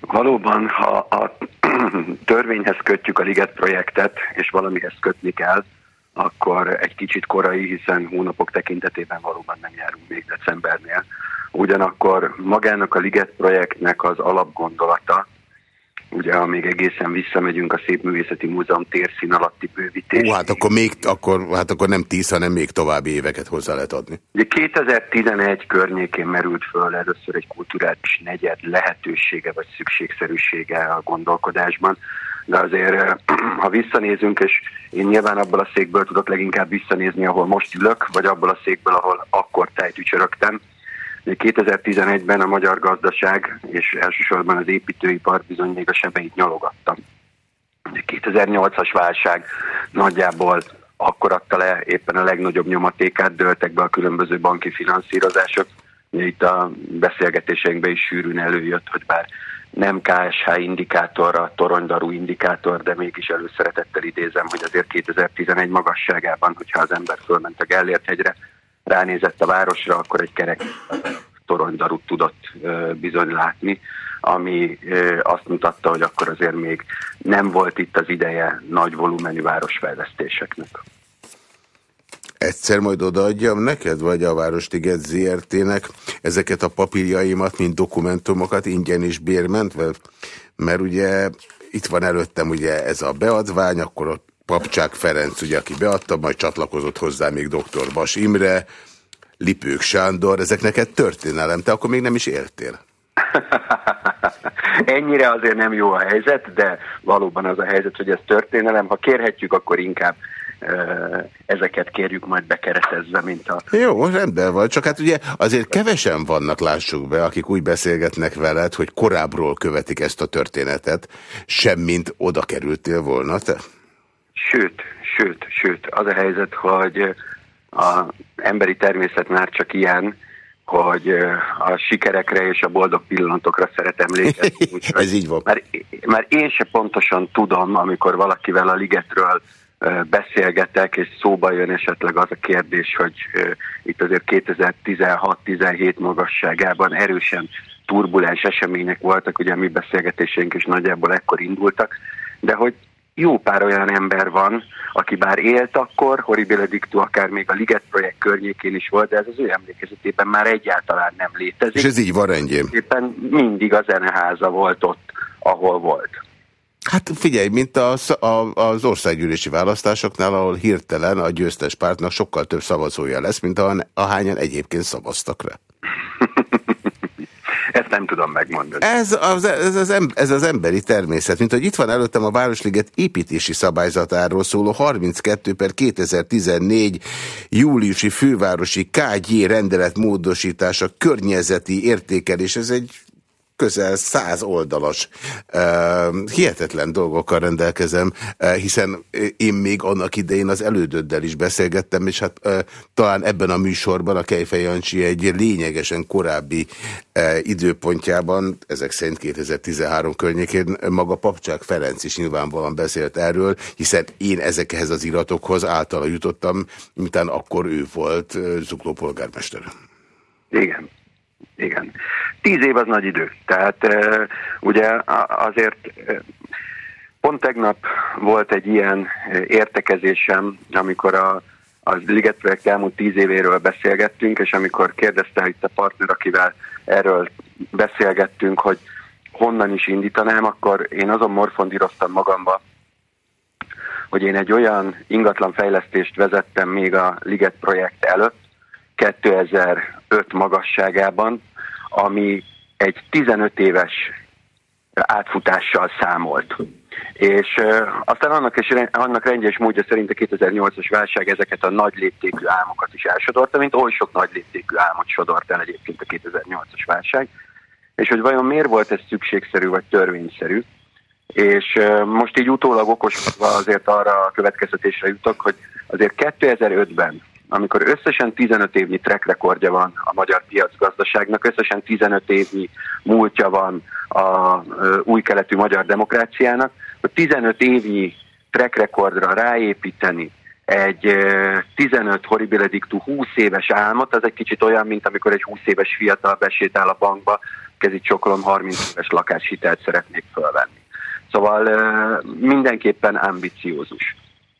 Valóban, ha a törvényhez kötjük a Liget projektet, és valamihez kötni kell, akkor egy kicsit korai, hiszen hónapok tekintetében valóban nem járunk még decembernél. Ugyanakkor magának a Liget projektnek az alapgondolata, ugye amíg egészen visszamegyünk a Szépművészeti Múzeum térszín alatti bővítés.
Ó, hát akkor, még, akkor, hát akkor nem tíz, hanem még további éveket hozzá lehet adni.
Ugye 2011 környékén merült föl először egy kulturális negyed lehetősége vagy szükségszerűsége a gondolkodásban, de azért, ha visszanézünk, és én nyilván abból a székből tudok leginkább visszanézni, ahol most ülök, vagy abból a székből, ahol akkor tájtücsörögtem, 2011-ben a magyar gazdaság és elsősorban az építőipar bizony még a sebeit nyalogatta. 2008-as válság nagyjából akkor adta le éppen a legnagyobb nyomatékát, dőltek be a különböző banki finanszírozások. Itt a beszélgetéseinkben is sűrűn előjött, hogy bár nem KSH indikátorra, toronydarú indikátor, de mégis előszeretettel idézem, hogy azért 2011 magasságában, hogyha az ember fölment a Gellért hegyre, ránézett a városra, akkor egy kerek toronydarut tudott bizony látni. ami azt mutatta, hogy akkor azért még nem volt itt az ideje nagy volumenű városfejlesztéseknek.
Egyszer majd odaadjam neked, vagy a Városliget ZRT-nek ezeket a papírjaimat, mint dokumentumokat ingyen is bérmentve? Mert ugye itt van előttem ugye ez a beadvány, akkor a Papcsák Ferenc, ugye, aki beadta, majd csatlakozott hozzá még dr. Bas Imre, Lipők Sándor, ezek neked történelem, te akkor még nem is éltél.
Ennyire azért nem jó a helyzet, de valóban az a helyzet, hogy ez történelem. Ha kérhetjük, akkor inkább ezeket kérjük majd bekeretezve, mint a...
Jó, rendben van, csak hát ugye azért kevesen vannak, lássuk be, akik úgy beszélgetnek veled, hogy korábbról követik ezt a történetet, semmint oda kerültél volna te.
Sőt, sőt, sőt, az a helyzet, hogy az emberi természet már csak ilyen, hogy a sikerekre és a boldog pillanatokra szeret emlékezni.
Ez így van.
Már, már én se pontosan tudom, amikor valakivel a ligetről beszélgetek, és szóba jön esetleg az a kérdés, hogy itt azért 2016-17 magasságában erősen turbulens események voltak, ugye a mi beszélgetéseink is nagyjából ekkor indultak, de hogy jó pár olyan ember van, aki bár élt akkor, Horribile Dictu akár még a Liget projekt környékén is volt, de ez az ő emlékezetében már egyáltalán nem létezik.
És ez így van rendjén.
Éppen mindig a zeneháza volt ott, ahol volt.
Hát figyelj, mint az, a, az országgyűlési választásoknál, ahol hirtelen a győztes pártnak sokkal több szavazója lesz, mint ahányan egyébként szavaztak rá.
Ezt nem tudom megmondani.
Ez az, ez, az em, ez az emberi természet. Mint hogy itt van előttem a Városliget építési szabályzatáról szóló 32 per 2014 júliusi fővárosi KG rendelet módosítása környezeti értékelés. Ez egy közel száz oldalas, hihetetlen dolgokkal rendelkezem, hiszen én még annak idején az elődöddel is beszélgettem, és hát talán ebben a műsorban a Kejfej Jancsi egy lényegesen korábbi időpontjában, ezek szerint 2013 környékén maga Papcsák Ferenc is nyilvánvalóan beszélt erről, hiszen én ezekhez az iratokhoz általa jutottam, mintán akkor ő volt Zukló polgármester.
Igen. Igen. Tíz év az nagy idő. Tehát ugye azért pont tegnap volt egy ilyen értekezésem, amikor a, a Liget projekt elmúlt tíz évéről beszélgettünk, és amikor kérdezte itt a partner, akivel erről beszélgettünk, hogy honnan is indítanám, akkor én azon morfondíroztam magamba, hogy én egy olyan ingatlan fejlesztést vezettem még a Liget projekt előtt, 2005 magasságában, ami egy 15 éves átfutással számolt. És uh, aztán annak, és, annak rendje és módja szerint a 2008-as válság ezeket a nagy léptékű álmokat is elsodorta, mint oly sok nagy léptékű álmot sodort el egyébként a 2008-as válság. És hogy vajon miért volt ez szükségszerű vagy törvényszerű, és uh, most így utólag okoskodva azért arra a következtetésre jutok, hogy azért 2005-ben amikor összesen 15 évnyi track rekordja van a magyar piacgazdaságnak, összesen 15 évnyi múltja van a új keletű magyar demokráciának, hogy 15 évnyi track rekordra ráépíteni egy 15 horribile dictu 20 éves álmot, az egy kicsit olyan, mint amikor egy 20 éves fiatal besétál a bankba, kezit csokolom, 30 éves lakáshitelt szeretnék fölvenni. Szóval mindenképpen ambiciózus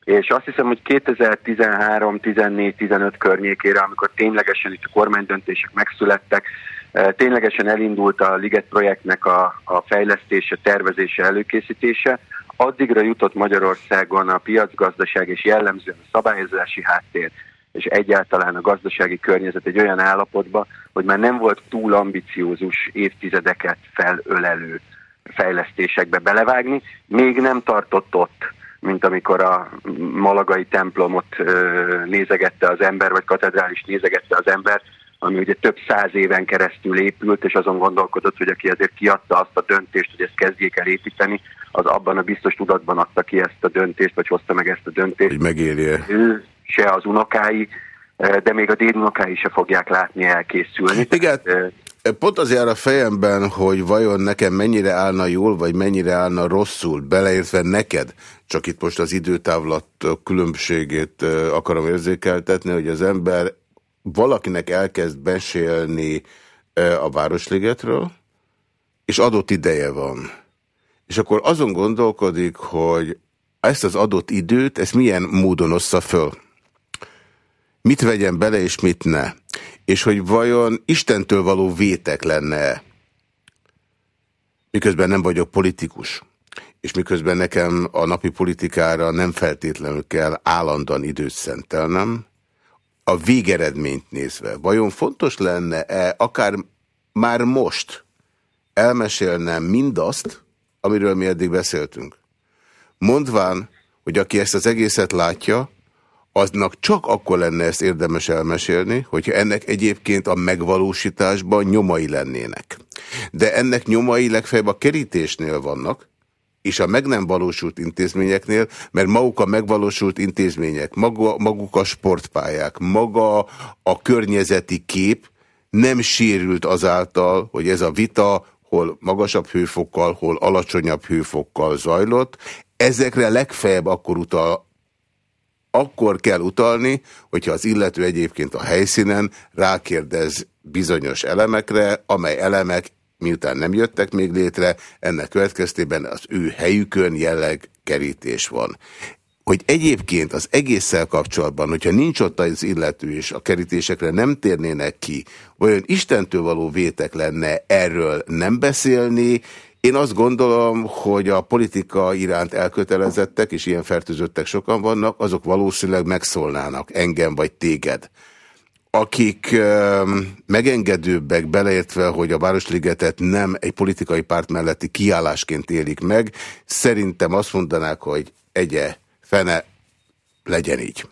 és azt hiszem, hogy 2013, 14, 15 környékére, amikor ténylegesen itt a kormánydöntések megszülettek, eh, ténylegesen elindult a Liget projektnek a, a fejlesztése, tervezése, előkészítése, addigra jutott Magyarországon a piacgazdaság és jellemzően a szabályozási háttér és egyáltalán a gazdasági környezet egy olyan állapotba, hogy már nem volt túl ambiciózus évtizedeket felölelő fejlesztésekbe belevágni, még nem tartott ott mint amikor a malagai templomot nézegette az ember, vagy katedrális nézegette az ember, ami ugye több száz éven keresztül épült, és azon gondolkodott, hogy aki azért kiadta azt a döntést, hogy ezt kezdjék el építeni, az abban a biztos tudatban adta ki ezt a döntést, vagy hozta meg ezt a döntést.
Hogy megélje.
Ő, se az unokái, de még a dédunokái se fogják látni elkészülni.
Igen, Pont az jár a fejemben, hogy vajon nekem mennyire állna jól, vagy mennyire állna rosszul, beleértve neked, csak itt most az időtávlat különbségét akarom érzékeltetni, hogy az ember valakinek elkezd besélni a Városligetről, és adott ideje van. És akkor azon gondolkodik, hogy ezt az adott időt, ezt milyen módon ossza föl. Mit vegyen bele, és mit ne. És hogy vajon Istentől való vétek lenne-e. Miközben nem vagyok politikus és miközben nekem a napi politikára nem feltétlenül kell állandóan időt szentelnem, a végeredményt nézve, vajon fontos lenne-e akár már most elmesélnem mindazt, amiről mi eddig beszéltünk? Mondván, hogy aki ezt az egészet látja, aznak csak akkor lenne ezt érdemes elmesélni, hogyha ennek egyébként a megvalósításban nyomai lennének. De ennek nyomai legfeljebb a kerítésnél vannak, és a meg nem valósult intézményeknél, mert maguk a megvalósult intézmények, maga, maguk a sportpályák, maga a környezeti kép nem sérült azáltal, hogy ez a vita hol magasabb hőfokkal, hol alacsonyabb hőfokkal zajlott. Ezekre legfeljebb akkor utal, akkor kell utalni, hogyha az illető egyébként a helyszínen rákérdez bizonyos elemekre, amely elemek miután nem jöttek még létre, ennek következtében az ő helyükön jelleg kerítés van. Hogy egyébként az egésszel kapcsolatban, hogyha nincs ott az illető és a kerítésekre nem térnének ki, olyan Istentől való vétek lenne erről nem beszélni, én azt gondolom, hogy a politika iránt elkötelezettek, és ilyen fertőzöttek sokan vannak, azok valószínűleg megszólnának engem vagy téged akik megengedőbbek beleértve, hogy a Városligetet nem egy politikai párt melletti kiállásként élik meg, szerintem azt mondanák, hogy egye, fene, legyen így.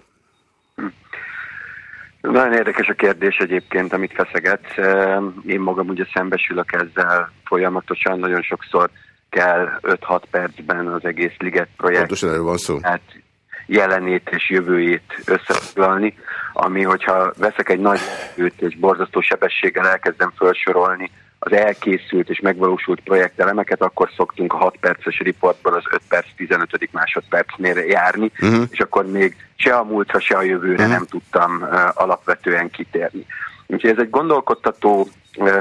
Nagyon érdekes a kérdés egyébként, amit feszeget. Én magam ugye szembesülök ezzel folyamatosan, nagyon sokszor kell 5-6 percben az egész Liget projekt.
Pontosan erről van szó. Hát
jelenét és jövőjét összefoglalni, ami, hogyha veszek egy nagy őt és borzasztó sebességgel elkezdem felsorolni az elkészült és megvalósult projektelemeket, akkor szoktunk a 6 perces riportból az 5 perc 15. másodpercnél járni, uh-huh. és akkor még se a múltra, se a jövőre uh-huh. nem tudtam uh, alapvetően kitérni. Úgyhogy ez egy gondolkodtató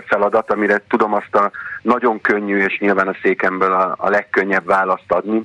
feladat, amire tudom azt a nagyon könnyű és nyilván a székemből a, a legkönnyebb választ adni,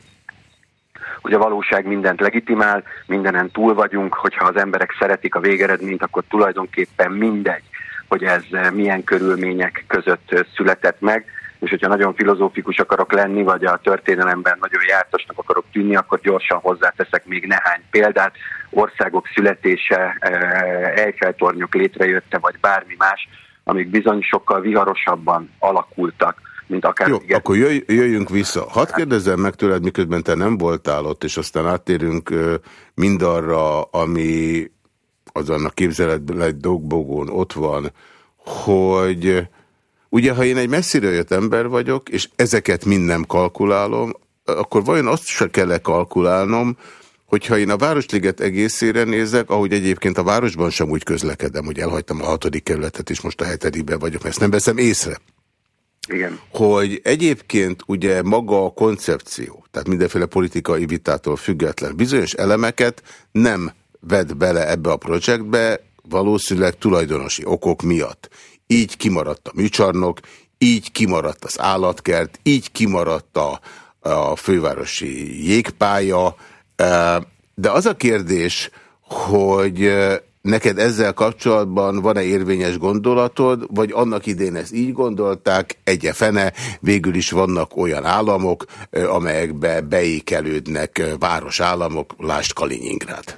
hogy a valóság mindent legitimál, mindenen túl vagyunk, hogyha az emberek szeretik a végeredményt, akkor tulajdonképpen mindegy, hogy ez milyen körülmények között született meg, és hogyha nagyon filozófikus akarok lenni, vagy a történelemben nagyon jártasnak akarok tűnni, akkor gyorsan hozzáteszek még nehány példát, országok születése, eh, Eiffel-tornyok létrejötte, vagy bármi más, amik bizony sokkal viharosabban alakultak mint akár...
Jó, igen. akkor jöjj, jöjjünk vissza. Hadd kérdezzem meg tőled, miközben te nem voltál ott, és aztán áttérünk mindarra, ami azon a képzeletben egy dogbogón ott van, hogy ugye, ha én egy messziről jött ember vagyok, és ezeket mind nem kalkulálom, akkor vajon azt se kell -e kalkulálnom, hogyha én a Városliget egészére nézek, ahogy egyébként a városban sem úgy közlekedem, hogy elhagytam a hatodik kerületet, és most a hetedikben vagyok, mert ezt nem veszem észre.
Igen.
Hogy egyébként ugye maga a koncepció, tehát mindenféle politikai vitától független, bizonyos elemeket nem vedd bele ebbe a projektbe, valószínűleg tulajdonosi okok miatt. Így kimaradt a műcsarnok, így kimaradt az állatkert, így kimaradt a, a fővárosi jégpálya, de az a kérdés, hogy Neked ezzel kapcsolatban van-e érvényes gondolatod, vagy annak idén ezt így gondolták, egye fene, végül is vannak olyan államok, amelyekbe beékelődnek városállamok, lásd Kaliningrad.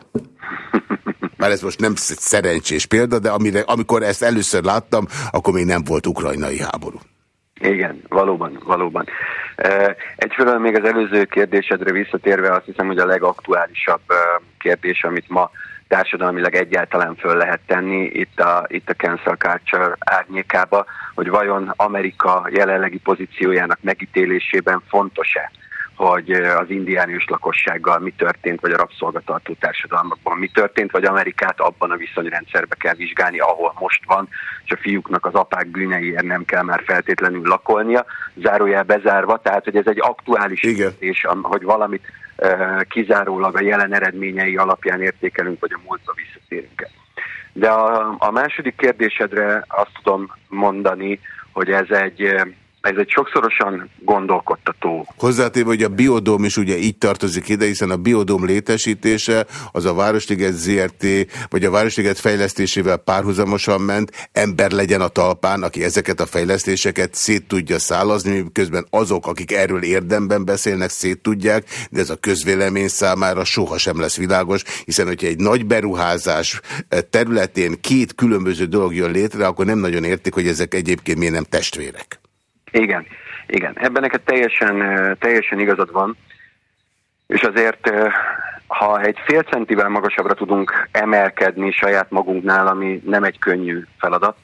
Már ez most nem szerencsés példa, de amire, amikor ezt először láttam, akkor még nem volt ukrajnai háború.
Igen, valóban, valóban. Egyfelől még az előző kérdésedre visszatérve azt hiszem, hogy a legaktuálisabb kérdés, amit ma társadalmilag egyáltalán föl lehet tenni itt a, itt a cancel culture árnyékába, hogy vajon Amerika jelenlegi pozíciójának megítélésében fontos-e, hogy az indiánius lakossággal mi történt, vagy a rabszolgatartó társadalmakban mi történt, vagy Amerikát abban a viszonyrendszerbe kell vizsgálni, ahol most van, és a fiúknak az apák bűneiért nem kell már feltétlenül lakolnia, zárójel bezárva, tehát hogy ez egy aktuális kérdés, hogy valamit kizárólag a jelen eredményei alapján értékelünk, vagy a múltba visszatérünk-e. De a, a második kérdésedre azt tudom mondani, hogy ez egy ez egy sokszorosan gondolkodtató.
Hozzátéve, hogy a biodóm is ugye így tartozik ide, hiszen a biodóm létesítése az a Városliget ZRT, vagy a Városliget fejlesztésével párhuzamosan ment, ember legyen a talpán, aki ezeket a fejlesztéseket szét tudja szállazni, közben azok, akik erről érdemben beszélnek, szét tudják, de ez a közvélemény számára sohasem lesz világos, hiszen hogyha egy nagy beruházás területén két különböző dolog jön létre, akkor nem nagyon értik, hogy ezek egyébként miért nem testvérek.
Igen, igen. Ebben neked teljesen, teljesen igazad van. És azért, ha egy fél centivel magasabbra tudunk emelkedni saját magunknál, ami nem egy könnyű feladat,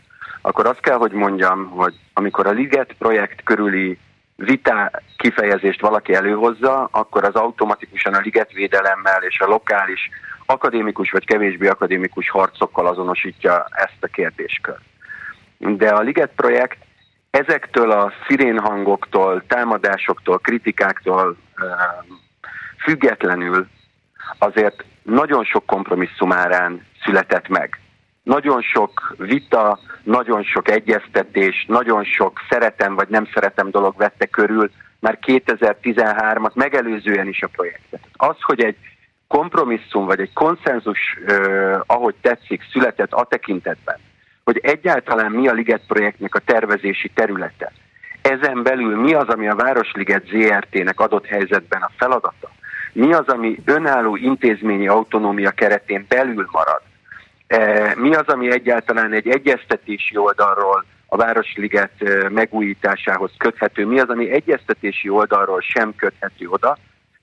akkor azt kell, hogy mondjam, hogy amikor a Liget projekt körüli vita kifejezést valaki előhozza, akkor az automatikusan a ligetvédelemmel és a lokális akadémikus vagy kevésbé akadémikus harcokkal azonosítja ezt a kérdéskört. De a Liget projekt ezektől a szirénhangoktól, támadásoktól, kritikáktól függetlenül azért nagyon sok kompromisszum árán született meg. Nagyon sok vita, nagyon sok egyeztetés, nagyon sok szeretem vagy nem szeretem dolog vette körül már 2013-at megelőzően is a projektet. Az, hogy egy kompromisszum vagy egy konszenzus, eh, ahogy tetszik, született a tekintetben, hogy egyáltalán mi a Liget projektnek a tervezési területe. Ezen belül mi az, ami a Városliget ZRT-nek adott helyzetben a feladata? Mi az, ami önálló intézményi autonómia keretén belül marad? E, mi az, ami egyáltalán egy egyeztetési oldalról a Városliget e, megújításához köthető? Mi az, ami egyeztetési oldalról sem köthető oda?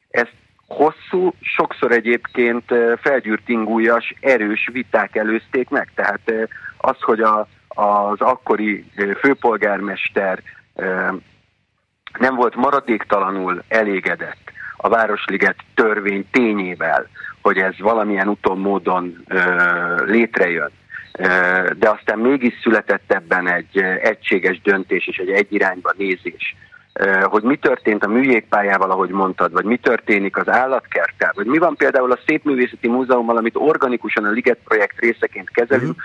Ezt hosszú, sokszor egyébként felgyűrt ingújas, erős viták előzték meg. Tehát az, hogy a, az akkori főpolgármester nem volt maradéktalanul elégedett a Városliget törvény tényével, hogy ez valamilyen úton módon létrejön. De aztán mégis született ebben egy egységes döntés és egy egyirányba nézés hogy mi történt a műjégpályával, ahogy mondtad, vagy mi történik az állatkerttel, vagy mi van például a Szépművészeti Múzeummal, amit organikusan a Liget projekt részeként kezelünk,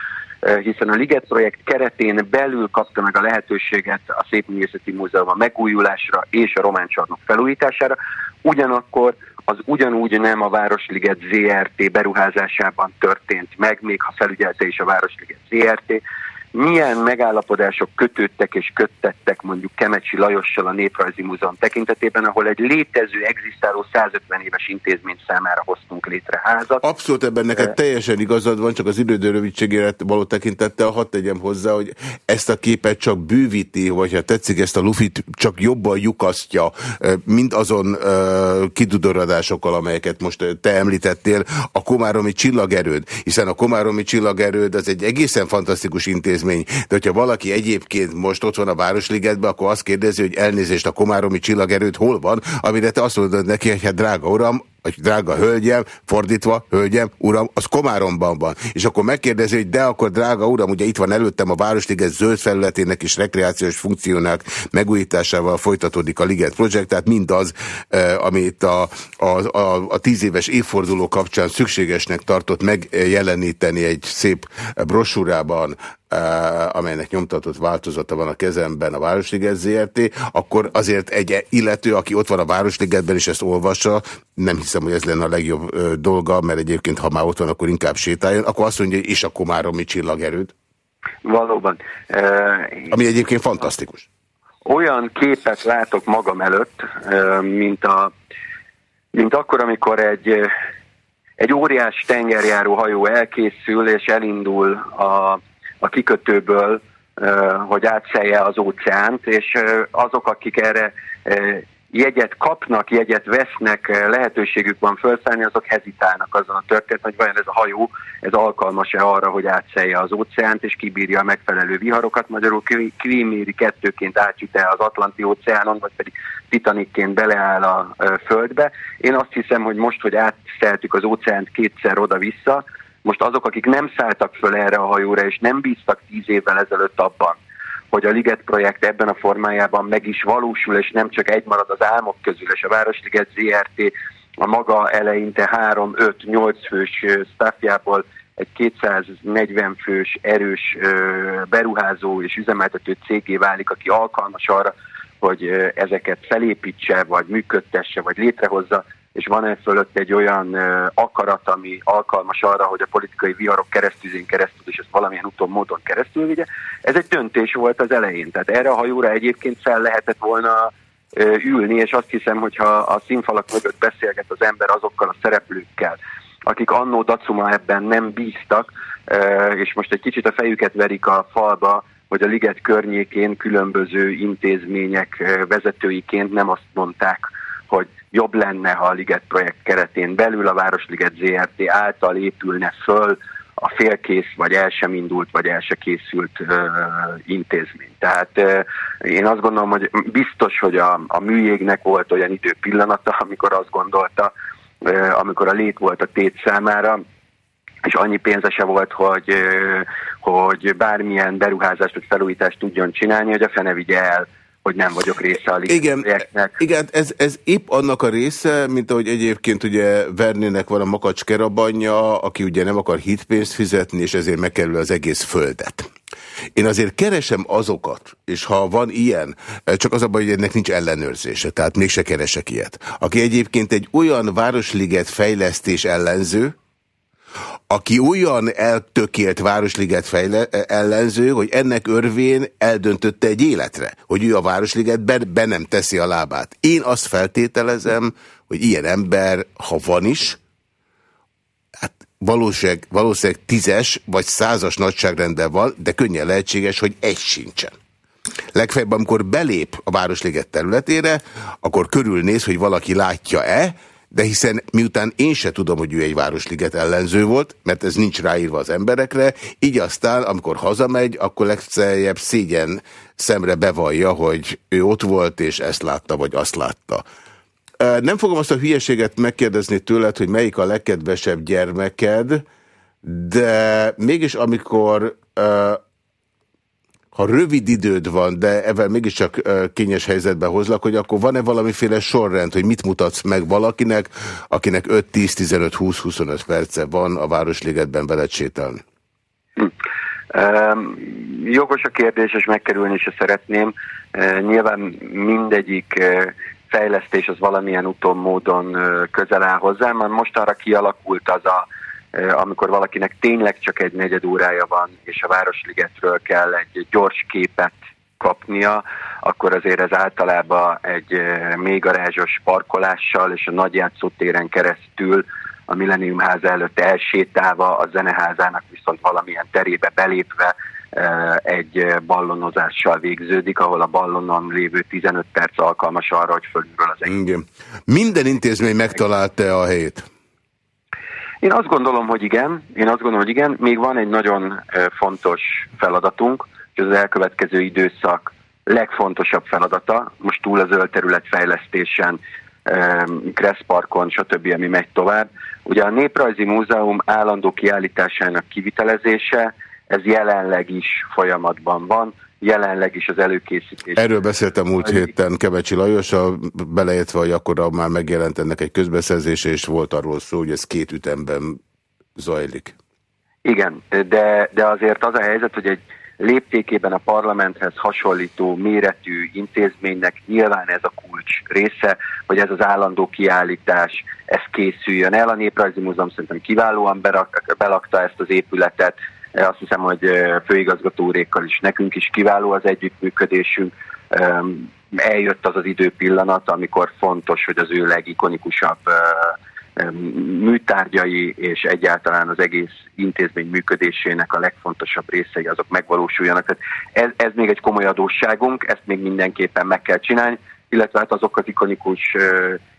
uh-huh. hiszen a Liget projekt keretén belül kapta meg a lehetőséget a Szépművészeti Múzeum a megújulásra és a román csarnok felújítására, ugyanakkor az ugyanúgy nem a Városliget ZRT beruházásában történt meg, még ha felügyelte is a Városliget ZRT, milyen megállapodások kötődtek és köttettek mondjuk Kemecsi Lajossal a Néprajzi Múzeum tekintetében, ahol egy létező, egzisztáló 150 éves intézmény számára hoztunk létre házat.
Abszolút ebben neked teljesen igazad van, csak az idődő rövidségére való tekintettel hadd tegyem hozzá, hogy ezt a képet csak bővíti, vagy ha tetszik, ezt a lufit csak jobban lyukasztja, mind azon kidudoradásokkal, amelyeket most te említettél, a Komáromi csillagerőd, hiszen a Komáromi csillagerőd az egy egészen fantasztikus intézmény, intézmény. De hogyha valaki egyébként most ott van a Városligetben, akkor azt kérdezi, hogy elnézést a Komáromi csillagerőt hol van, amire te azt mondod neki, hogy hát drága uram, drága hölgyem, fordítva, hölgyem, uram, az Komáromban van. És akkor megkérdezi, hogy de akkor drága uram, ugye itt van előttem a Városliget zöld felületének és rekreációs funkciónak megújításával folytatódik a Liget projekt, tehát mindaz, eh, amit a, a, a, a tíz éves évforduló kapcsán szükségesnek tartott megjeleníteni egy szép brosúrában, Uh, amelynek nyomtatott változata van a kezemben a Városliget ZRT, akkor azért egy illető, aki ott van a Városligetben és ezt olvassa, nem hiszem, hogy ez lenne a legjobb ö, dolga, mert egyébként, ha már ott van, akkor inkább sétáljon, akkor azt mondja, hogy és akkor már mi csillagerőd.
Valóban.
Ami egyébként fantasztikus.
Olyan képet látok magam előtt, mint, a, mint akkor, amikor egy, egy óriás tengerjáró hajó elkészül és elindul a, a kikötőből, hogy átszelje az óceánt, és azok, akik erre jegyet kapnak, jegyet vesznek, eh, lehetőségük van felszállni, azok hezitálnak azon a történet, hogy vajon ez a hajó, ez alkalmas-e arra, hogy átszelje az óceánt, és kibírja a megfelelő viharokat, magyarul kríméri kettőként átjut-e az Atlanti óceánon, vagy pedig Titanikként beleáll a eh, földbe. Én azt hiszem, hogy most, hogy átszeltük az óceánt kétszer oda-vissza, most azok, akik nem szálltak föl erre a hajóra, és nem bíztak tíz évvel ezelőtt abban, hogy a Liget projekt ebben a formájában meg is valósul, és nem csak egy marad az álmok közül, és a Városliget ZRT a maga eleinte 3-5-8 fős staffjából egy 240 fős erős beruházó és üzemeltető cégé válik, aki alkalmas arra, hogy ezeket felépítse, vagy működtesse, vagy létrehozza, és van e fölött egy olyan akarat, ami alkalmas arra, hogy a politikai viharok keresztüzén keresztül, és ezt valamilyen úton, módon keresztül vigye. Ez egy döntés volt az elején. Tehát erre a hajóra egyébként fel lehetett volna ülni, és azt hiszem, hogyha a színfalak mögött beszélget az ember azokkal a szereplőkkel, akik annó Dacuma ebben nem bíztak, és most egy kicsit a fejüket verik a falba, hogy a liget környékén különböző intézmények vezetőiként nem azt mondták, hogy jobb lenne, ha a Liget projekt keretén belül a Városliget ZRT által épülne föl a félkész, vagy el sem indult, vagy el se készült uh, intézmény. Tehát uh, én azt gondolom, hogy biztos, hogy a, a műjégnek volt olyan idő pillanata, amikor azt gondolta, uh, amikor a lét volt a tét számára, és annyi pénze se volt, hogy, hogy bármilyen beruházást vagy felújítást tudjon csinálni, hogy a fene vigye el hogy nem vagyok része a
igen, igen, ez, ez épp annak a része, mint ahogy egyébként ugye Vernének van a makacs kerabanya, aki ugye nem akar hitpénzt fizetni, és ezért megkerül az egész földet. Én azért keresem azokat, és ha van ilyen, csak az a baj, hogy ennek nincs ellenőrzése, tehát mégse keresek ilyet, aki egyébként egy olyan városliget fejlesztés ellenző, aki olyan eltökélt Városliget fejle, ellenző, hogy ennek örvén eldöntötte egy életre, hogy ő a Városligetben be nem teszi a lábát. Én azt feltételezem, hogy ilyen ember, ha van is, hát valószínűleg, valószínűleg tízes vagy százas nagyságrendben van, de könnyen lehetséges, hogy egy sincsen. Legfeljebb, amikor belép a Városliget területére, akkor körülnéz, hogy valaki látja-e, de hiszen miután én se tudom, hogy ő egy Városliget ellenző volt, mert ez nincs ráírva az emberekre, így aztán, amikor hazamegy, akkor legfeljebb szégyen szemre bevallja, hogy ő ott volt, és ezt látta, vagy azt látta. Nem fogom azt a hülyeséget megkérdezni tőled, hogy melyik a legkedvesebb gyermeked, de mégis amikor ha rövid időd van, de ebben mégiscsak kényes helyzetbe hozlak, hogy akkor van-e valamiféle sorrend, hogy mit mutatsz meg valakinek, akinek 5, 10, 15, 20, 25 perce van a Városligetben veled sétálni? Hm.
Um, jogos a kérdés, és megkerülni is szeretném. Uh, nyilván mindegyik uh, fejlesztés az valamilyen úton, módon uh, közel áll hozzám. Most arra kialakult az a amikor valakinek tényleg csak egy negyed órája van, és a Városligetről kell egy gyors képet kapnia, akkor azért ez általában egy mélygarázsos parkolással és a nagy játszótéren keresztül a Millennium háza előtt elsétálva, a zeneházának viszont valamilyen terébe belépve egy ballonozással végződik, ahol a ballonon lévő 15 perc alkalmas arra, hogy fölülről az egész.
Minden intézmény megtalálta a helyét.
Én azt gondolom, hogy igen. Én azt gondolom, hogy igen. Még van egy nagyon fontos feladatunk, és az elkövetkező időszak legfontosabb feladata, most túl a zöld terület fejlesztésen, Kressz Parkon, stb., ami megy tovább. Ugye a Néprajzi Múzeum állandó kiállításának kivitelezése, ez jelenleg is folyamatban van jelenleg is az előkészítés.
Erről beszéltem múlt a héten Kevecsi Lajos, beleértve, hogy akkor már megjelent ennek egy közbeszerzése, és volt arról szó, hogy ez két ütemben zajlik.
Igen, de, de azért az a helyzet, hogy egy léptékében a parlamenthez hasonlító méretű intézménynek nyilván ez a kulcs része, hogy ez az állandó kiállítás, ez készüljön el. A Néprajzi Múzeum szerintem kiválóan berak, belakta ezt az épületet, azt hiszem, hogy főigazgató úrékkal is nekünk is kiváló az együttműködésünk. Eljött az az időpillanat, amikor fontos, hogy az ő legikonikusabb műtárgyai és egyáltalán az egész intézmény működésének a legfontosabb részei azok megvalósuljanak. Tehát ez, ez még egy komoly adósságunk, ezt még mindenképpen meg kell csinálni, illetve hát azok az ikonikus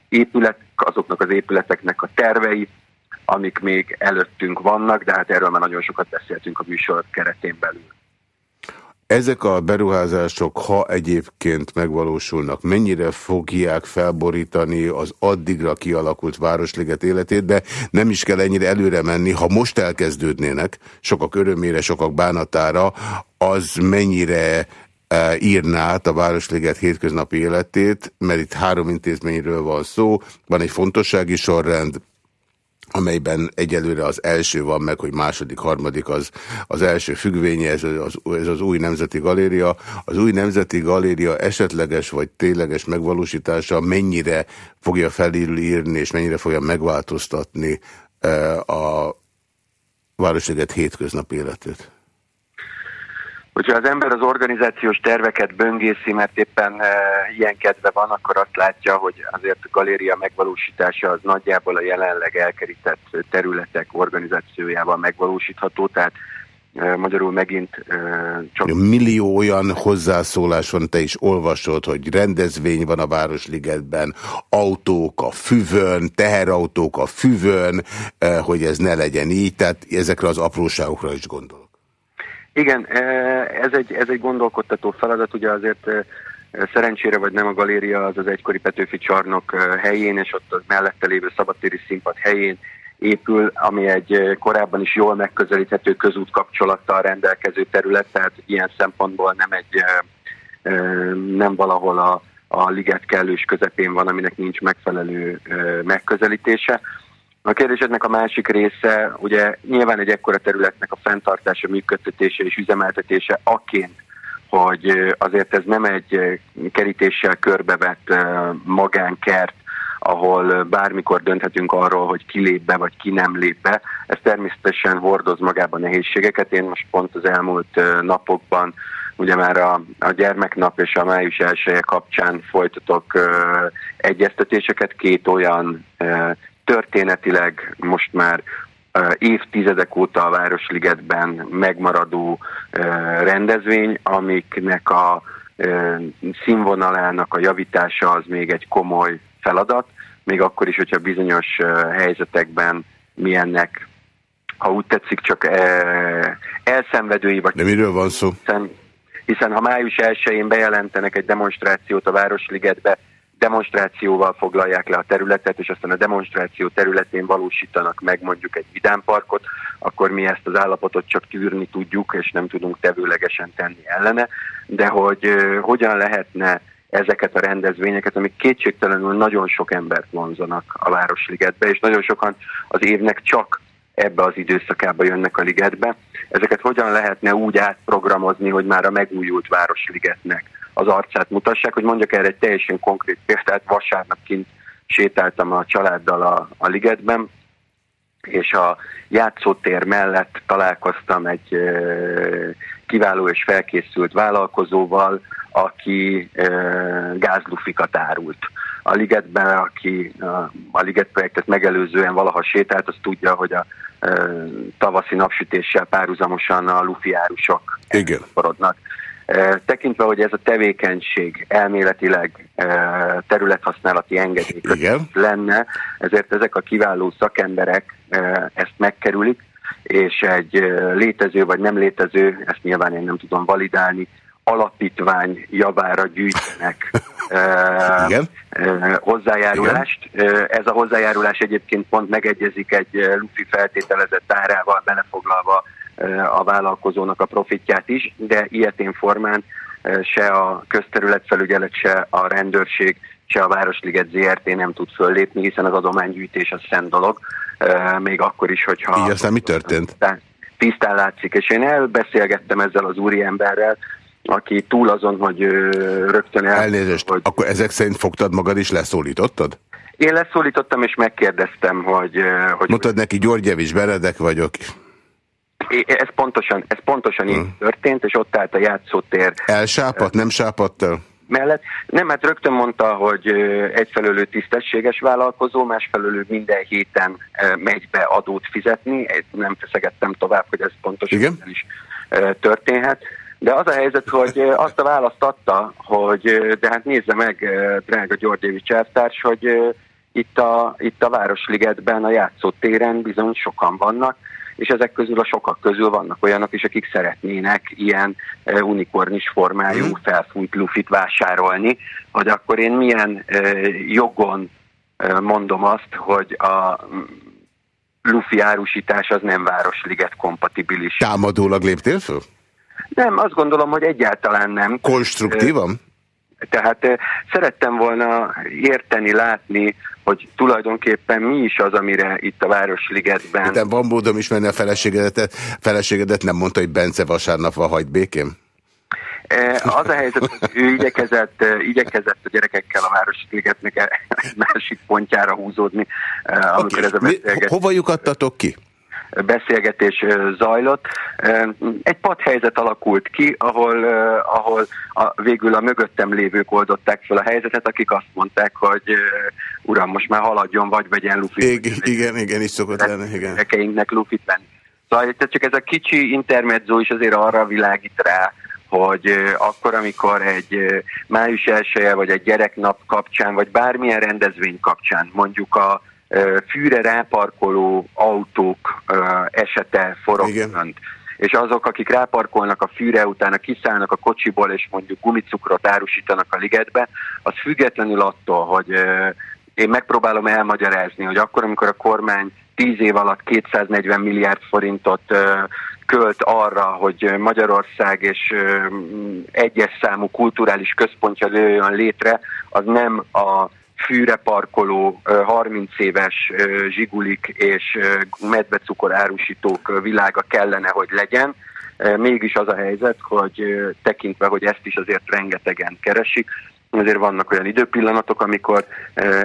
épület, azoknak az épületeknek a tervei, amik még előttünk vannak, de hát erről már nagyon sokat beszéltünk a műsor keretén belül.
Ezek a beruházások, ha egyébként megvalósulnak, mennyire fogják felborítani az addigra kialakult Városliget életét, de nem is kell ennyire előre menni, ha most elkezdődnének, sokak örömére, sokak bánatára, az mennyire e, írná a Városliget hétköznapi életét, mert itt három intézményről van szó, van egy fontossági sorrend, amelyben egyelőre az első van meg, hogy második, harmadik az, az első függvénye, ez az, ez az új Nemzeti Galéria. Az új Nemzeti Galéria esetleges vagy tényleges megvalósítása mennyire fogja felírni és mennyire fogja megváltoztatni a Városliget hétköznap életét?
Hogyha az ember az organizációs terveket böngészi, mert éppen e, ilyen kedve van, akkor azt látja, hogy azért a galéria megvalósítása az nagyjából a jelenleg elkerített területek organizációjával megvalósítható, tehát e, magyarul megint e,
csak... Millió olyan hozzászólás van, te is olvasod, hogy rendezvény van a Városligetben, autók a füvön, teherautók a füvön, e, hogy ez ne legyen így, tehát ezekre az apróságokra is gondol.
Igen, e, ez egy, ez egy gondolkodtató feladat, ugye azért e, szerencsére vagy nem a galéria az az egykori Petőfi csarnok e, helyén, és ott az mellette lévő szabadtéri színpad helyén épül, ami egy korábban is jól megközelíthető közút kapcsolattal rendelkező terület, tehát ilyen szempontból nem egy nem valahol a, a liget kellős közepén van, aminek nincs megfelelő megközelítése. A kérdésednek a másik része, ugye nyilván egy ekkora területnek a fenntartása, működtetése és üzemeltetése aként, hogy azért ez nem egy kerítéssel körbevett magánkert, ahol bármikor dönthetünk arról, hogy ki lép be, vagy ki nem lép be. Ez természetesen hordoz magában nehézségeket. Én most pont az elmúlt napokban ugye már a, a gyermeknap és a május elsője kapcsán folytatok uh, egyeztetéseket két olyan uh, történetileg most már évtizedek óta a Városligetben megmaradó rendezvény, amiknek a színvonalának a javítása az még egy komoly feladat, még akkor is, hogyha bizonyos helyzetekben milyennek, ha úgy tetszik, csak elszenvedői vagy...
De miről van szó?
Hiszen, hiszen ha május 1-én bejelentenek egy demonstrációt a Városligetbe, demonstrációval foglalják le a területet, és aztán a demonstráció területén valósítanak meg mondjuk egy vidámparkot, akkor mi ezt az állapotot csak tűrni tudjuk, és nem tudunk tevőlegesen tenni ellene, de hogy hogyan lehetne ezeket a rendezvényeket, amik kétségtelenül nagyon sok embert vonzanak a Városligetbe, és nagyon sokan az évnek csak ebbe az időszakába jönnek a ligetbe. Ezeket hogyan lehetne úgy átprogramozni, hogy már a megújult Városligetnek az arcát mutassák, hogy mondjak erre egy teljesen konkrét példát, vasárnap kint sétáltam a családdal a, a ligetben, és a játszótér mellett találkoztam egy kiváló és felkészült vállalkozóval, aki gázlufikat árult. A ligetben, aki a, liget projektet megelőzően valaha sétált, az tudja, hogy a tavaszi napsütéssel párhuzamosan a lufi árusok forodnak. Tekintve, hogy ez a tevékenység elméletileg területhasználati engedély lenne, ezért ezek a kiváló szakemberek ezt megkerülik, és egy létező vagy nem létező, ezt nyilván én nem tudom validálni, alapítvány javára gyűjtenek Igen. hozzájárulást. Igen. Ez a hozzájárulás egyébként pont megegyezik egy lufi feltételezett árával belefoglalva a vállalkozónak a profitját is, de ilyetén formán se a közterületfelügyelet, se a rendőrség, se a Városliget ZRT nem tud föllépni, hiszen az adománygyűjtés az szent dolog, még akkor is, hogyha...
Így aztán mi történt?
Tisztán látszik, és én elbeszélgettem ezzel az úriemberrel, aki túl azon, hogy rögtön el...
Elnézést, hogy... akkor ezek szerint fogtad magad is leszólítottad?
Én leszólítottam és megkérdeztem, hogy... hogy
Mondtad neki, Györgyevics Beredek vagyok.
Ez pontosan, ez pontosan hmm. így történt, és ott állt a játszótér.
Elsápadt, nem sápadt el?
mellett. Nem, hát rögtön mondta, hogy egyfelől ő tisztességes vállalkozó, másfelől minden héten megy be adót fizetni. Nem feszegettem tovább, hogy ez pontosan Igen? is történhet. De az a helyzet, hogy azt a választ adta, hogy de hát nézze meg, drága Györgyevics elvtárs, hogy itt a, itt a Városligetben, a játszótéren bizony sokan vannak, és ezek közül a sokak közül vannak olyanok is, akik szeretnének ilyen uh, unikornis formájú mm. felfújt lufit vásárolni, hogy akkor én milyen uh, jogon uh, mondom azt, hogy a lufi árusítás az nem Városliget kompatibilis.
Támadólag léptél föl?
Nem, azt gondolom, hogy egyáltalán nem.
Konstruktívan?
Tehát szerettem volna érteni, látni, hogy tulajdonképpen mi is az, amire itt a Városligetben...
De van módom ismerni a feleségedet, feleségedet nem mondta, hogy Bence vasárnap van hagyd békém?
Az a helyzet, hogy ő igyekezett, igyekezett a gyerekekkel a Városligetnek egy másik pontjára húzódni, amikor okay. ez a beszélgetés...
Hova lyukadtatok ki?
Beszélgetés zajlott. Egy padhelyzet alakult ki, ahol, ahol a, végül a mögöttem lévők oldották fel a helyzetet, akik azt mondták, hogy uram, most már haladjon, vagy vegyen lufit.
Igen, igen, igen, is szokott lenni, igen.
Gyerekeinknek lufit venni. Szóval csak ez a kicsi intermezzo is azért arra világít rá, hogy akkor, amikor egy május elsője, vagy egy gyereknap kapcsán, vagy bármilyen rendezvény kapcsán, mondjuk a fűre ráparkoló autók esete forog és azok, akik ráparkolnak a fűre, utána kiszállnak a kocsiból, és mondjuk gumicukrot árusítanak a ligetbe, az függetlenül attól, hogy én megpróbálom elmagyarázni, hogy akkor, amikor a kormány 10 év alatt 240 milliárd forintot költ arra, hogy Magyarország és egyes számú kulturális központja jöjjön létre, az nem a fűre parkoló 30 éves zsigulik és medvecukor árusítók világa kellene, hogy legyen. Mégis az a helyzet, hogy tekintve, hogy ezt is azért rengetegen keresik, azért vannak olyan időpillanatok, amikor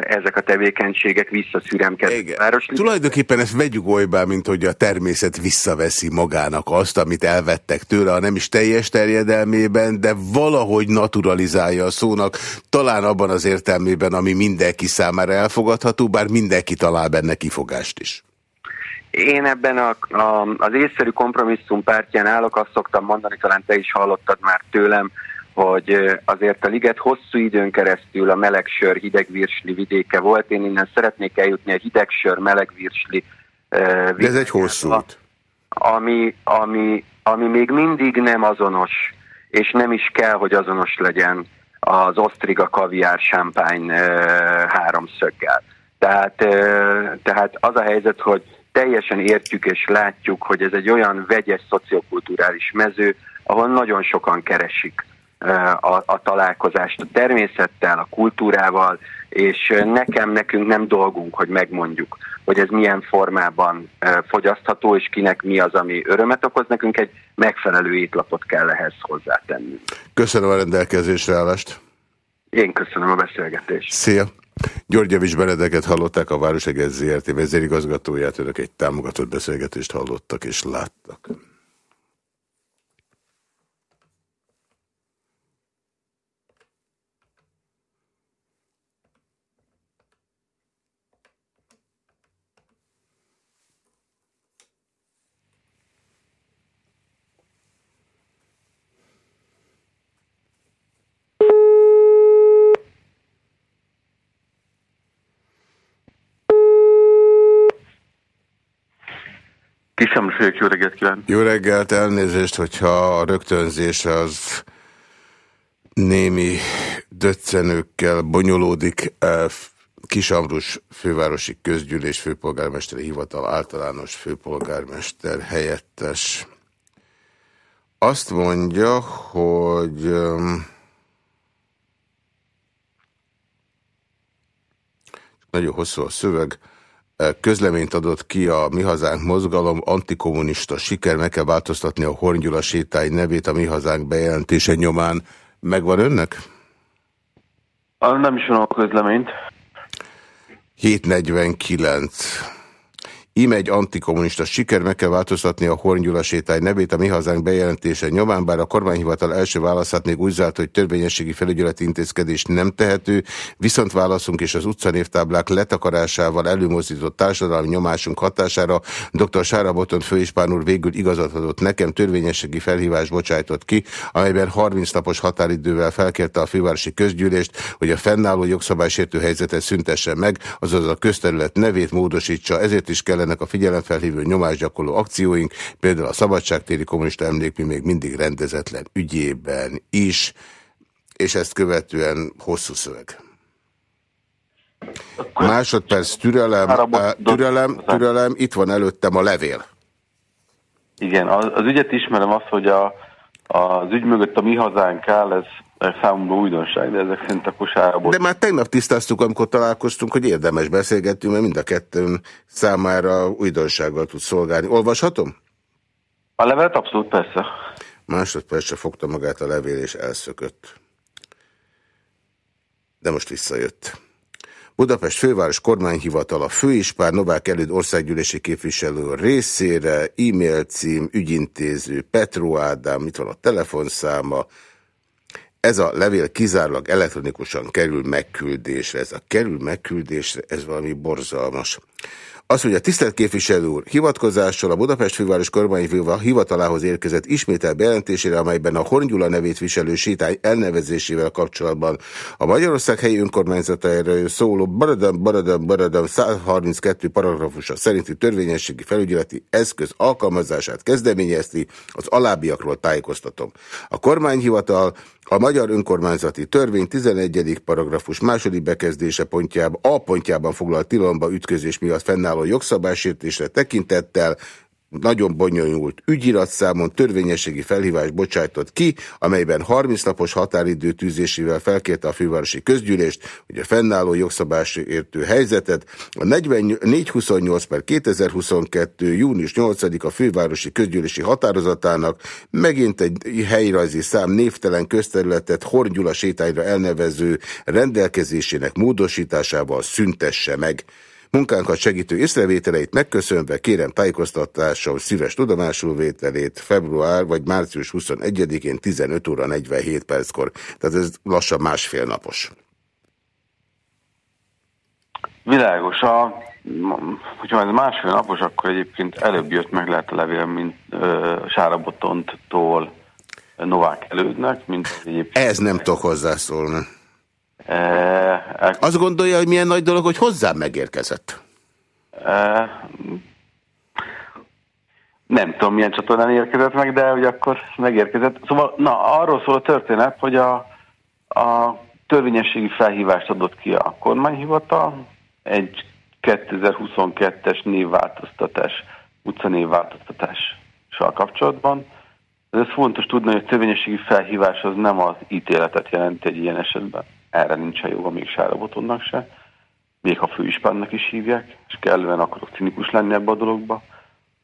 ezek a tevékenységek visszaszüremkednek. Város...
Tulajdonképpen ezt vegyük olybá, mint hogy a természet visszaveszi magának azt, amit elvettek tőle, ha nem is teljes terjedelmében, de valahogy naturalizálja a szónak, talán abban az értelmében, ami mindenki számára elfogadható, bár mindenki talál benne kifogást is.
Én ebben a, a, az észszerű kompromisszum pártján állok, azt szoktam mondani, talán te is hallottad már tőlem, hogy azért a liget hosszú időn keresztül a melegsör hidegvirsli vidéke volt. Én innen szeretnék eljutni a hidegsör melegvirsli
vidéke. De ez egy hosszú út.
Ami, ami, ami még mindig nem azonos, és nem is kell, hogy azonos legyen az osztriga kaviár sámpány háromszöggel. Tehát, tehát az a helyzet, hogy teljesen értjük és látjuk, hogy ez egy olyan vegyes szociokulturális mező, ahol nagyon sokan keresik a, a találkozást a természettel, a kultúrával, és nekem, nekünk nem dolgunk, hogy megmondjuk, hogy ez milyen formában fogyasztható, és kinek mi az, ami örömet okoz. Nekünk egy megfelelő étlapot kell ehhez hozzátenni.
Köszönöm a rendelkezésre állást.
Én köszönöm a beszélgetést.
Szia! Györgyevics Benedeket hallották, a Városegez ZRT vezérigazgatóját, önök egy támogatott beszélgetést hallottak és láttak.
Kisemlis vagyok, jó reggelt kívánok.
Jó reggelt, elnézést, hogyha a rögtönzés az némi döccenőkkel bonyolódik. Kisamrus fővárosi közgyűlés főpolgármesteri hivatal általános főpolgármester helyettes. Azt mondja, hogy nagyon hosszú a szöveg, közleményt adott ki a Mi Hazánk mozgalom, antikommunista siker, meg kell változtatni a Horngyula sétány nevét a Mi Hazánk bejelentése nyomán. Megvan önnek?
Nem is van a közleményt.
749. Íme egy antikommunista siker, meg kell változtatni a Horngyula sétány nevét a Mi Hazánk bejelentése nyomán, bár a kormányhivatal első válaszát még úgy zárt, hogy törvényességi felügyeleti intézkedés nem tehető, viszont válaszunk és az utcanévtáblák letakarásával előmozdított társadalmi nyomásunk hatására dr. Sára Boton főispán úr végül igazat adott nekem, törvényességi felhívást bocsájtott ki, amelyben 30 napos határidővel felkérte a fővárosi közgyűlést, hogy a fennálló jogszabálysértő helyzetet szüntesse meg, azaz a közterület nevét módosítsa, ezért is kellene ennek a figyelemfelhívő nyomásgyakorló akcióink, például a szabadságtéri kommunista emlékmű még mindig rendezetlen ügyében is, és ezt követően hosszú szöveg. Másodperc türelem, eh, türelem, türelem, itt van előttem a levél.
Igen, az, az ügyet ismerem azt, hogy a,
az ügy mögött a mi hazánk áll, ez számomra újdonság, de ezek szerint a kosárból.
De már tegnap tisztáztuk, amikor találkoztunk, hogy érdemes beszélgetni, mert mind a kettőn számára újdonsággal tud szolgálni. Olvashatom?
A levelet abszolút persze.
Másodpercre fogta magát a levél, és elszökött. De most visszajött. Budapest főváros kormányhivatal a főispár Novák előtt országgyűlési képviselő részére, e-mail cím, ügyintéző, Petro Ádám, itt van a telefonszáma, ez a levél kizárólag elektronikusan kerül megküldésre. Ez a kerül megküldésre, ez valami borzalmas. Az, hogy a tisztelt képviselő úr hivatkozással a Budapest főváros kormányfővel hivatalához érkezett ismétel bejelentésére, amelyben a Horngyula nevét viselő sétány elnevezésével kapcsolatban a Magyarország helyi önkormányzatáról szóló Baradam, Baradam, Baradam 132 paragrafusa szerinti törvényességi felügyeleti eszköz alkalmazását kezdeményezti, az alábbiakról tájékoztatom. A kormányhivatal a Magyar Önkormányzati Törvény 11. paragrafus második bekezdése pontjában, A pontjában foglalt tilalomba ütközés miatt fennálló jogszabálysértésre tekintettel nagyon bonyolult ügyiratszámon törvényességi felhívást bocsájtott ki, amelyben 30 napos határidő tűzésével felkérte a fővárosi közgyűlést, hogy a fennálló jogszabás értő helyzetet a 428 per 2022. június 8 a fővárosi közgyűlési határozatának megint egy helyrajzi szám névtelen közterületet Horngyula sétányra elnevező rendelkezésének módosításával szüntesse meg. Munkánkat segítő észrevételeit megköszönve kérem tájékoztatással szíves tudomásul vételét február vagy március 21-én 15 óra 47 perckor. Tehát ez lassan másfél napos.
Világos. A, hogyha ez másfél napos, akkor egyébként előbb jött meg lehet a levél, mint Sárabotontól Novák elődnek, mint egyébként.
Ez nem tudok hozzászólni. E, Azt gondolja, hogy milyen nagy dolog, hogy hozzám megérkezett? E,
nem tudom, milyen csatornán érkezett meg, de hogy akkor megérkezett. Szóval, na, arról szól a történet, hogy a, a törvényességi felhívást adott ki a kormányhivatal, egy 2022-es névváltoztatás, utcanévváltoztatással kapcsolatban. Ez fontos tudni, hogy a törvényességi felhívás az nem az ítéletet jelent egy ilyen esetben erre nincsen joga még Sárabotonnak se, még ha főispánnak is hívják, és kellően akarok cinikus lenni ebbe a dologba,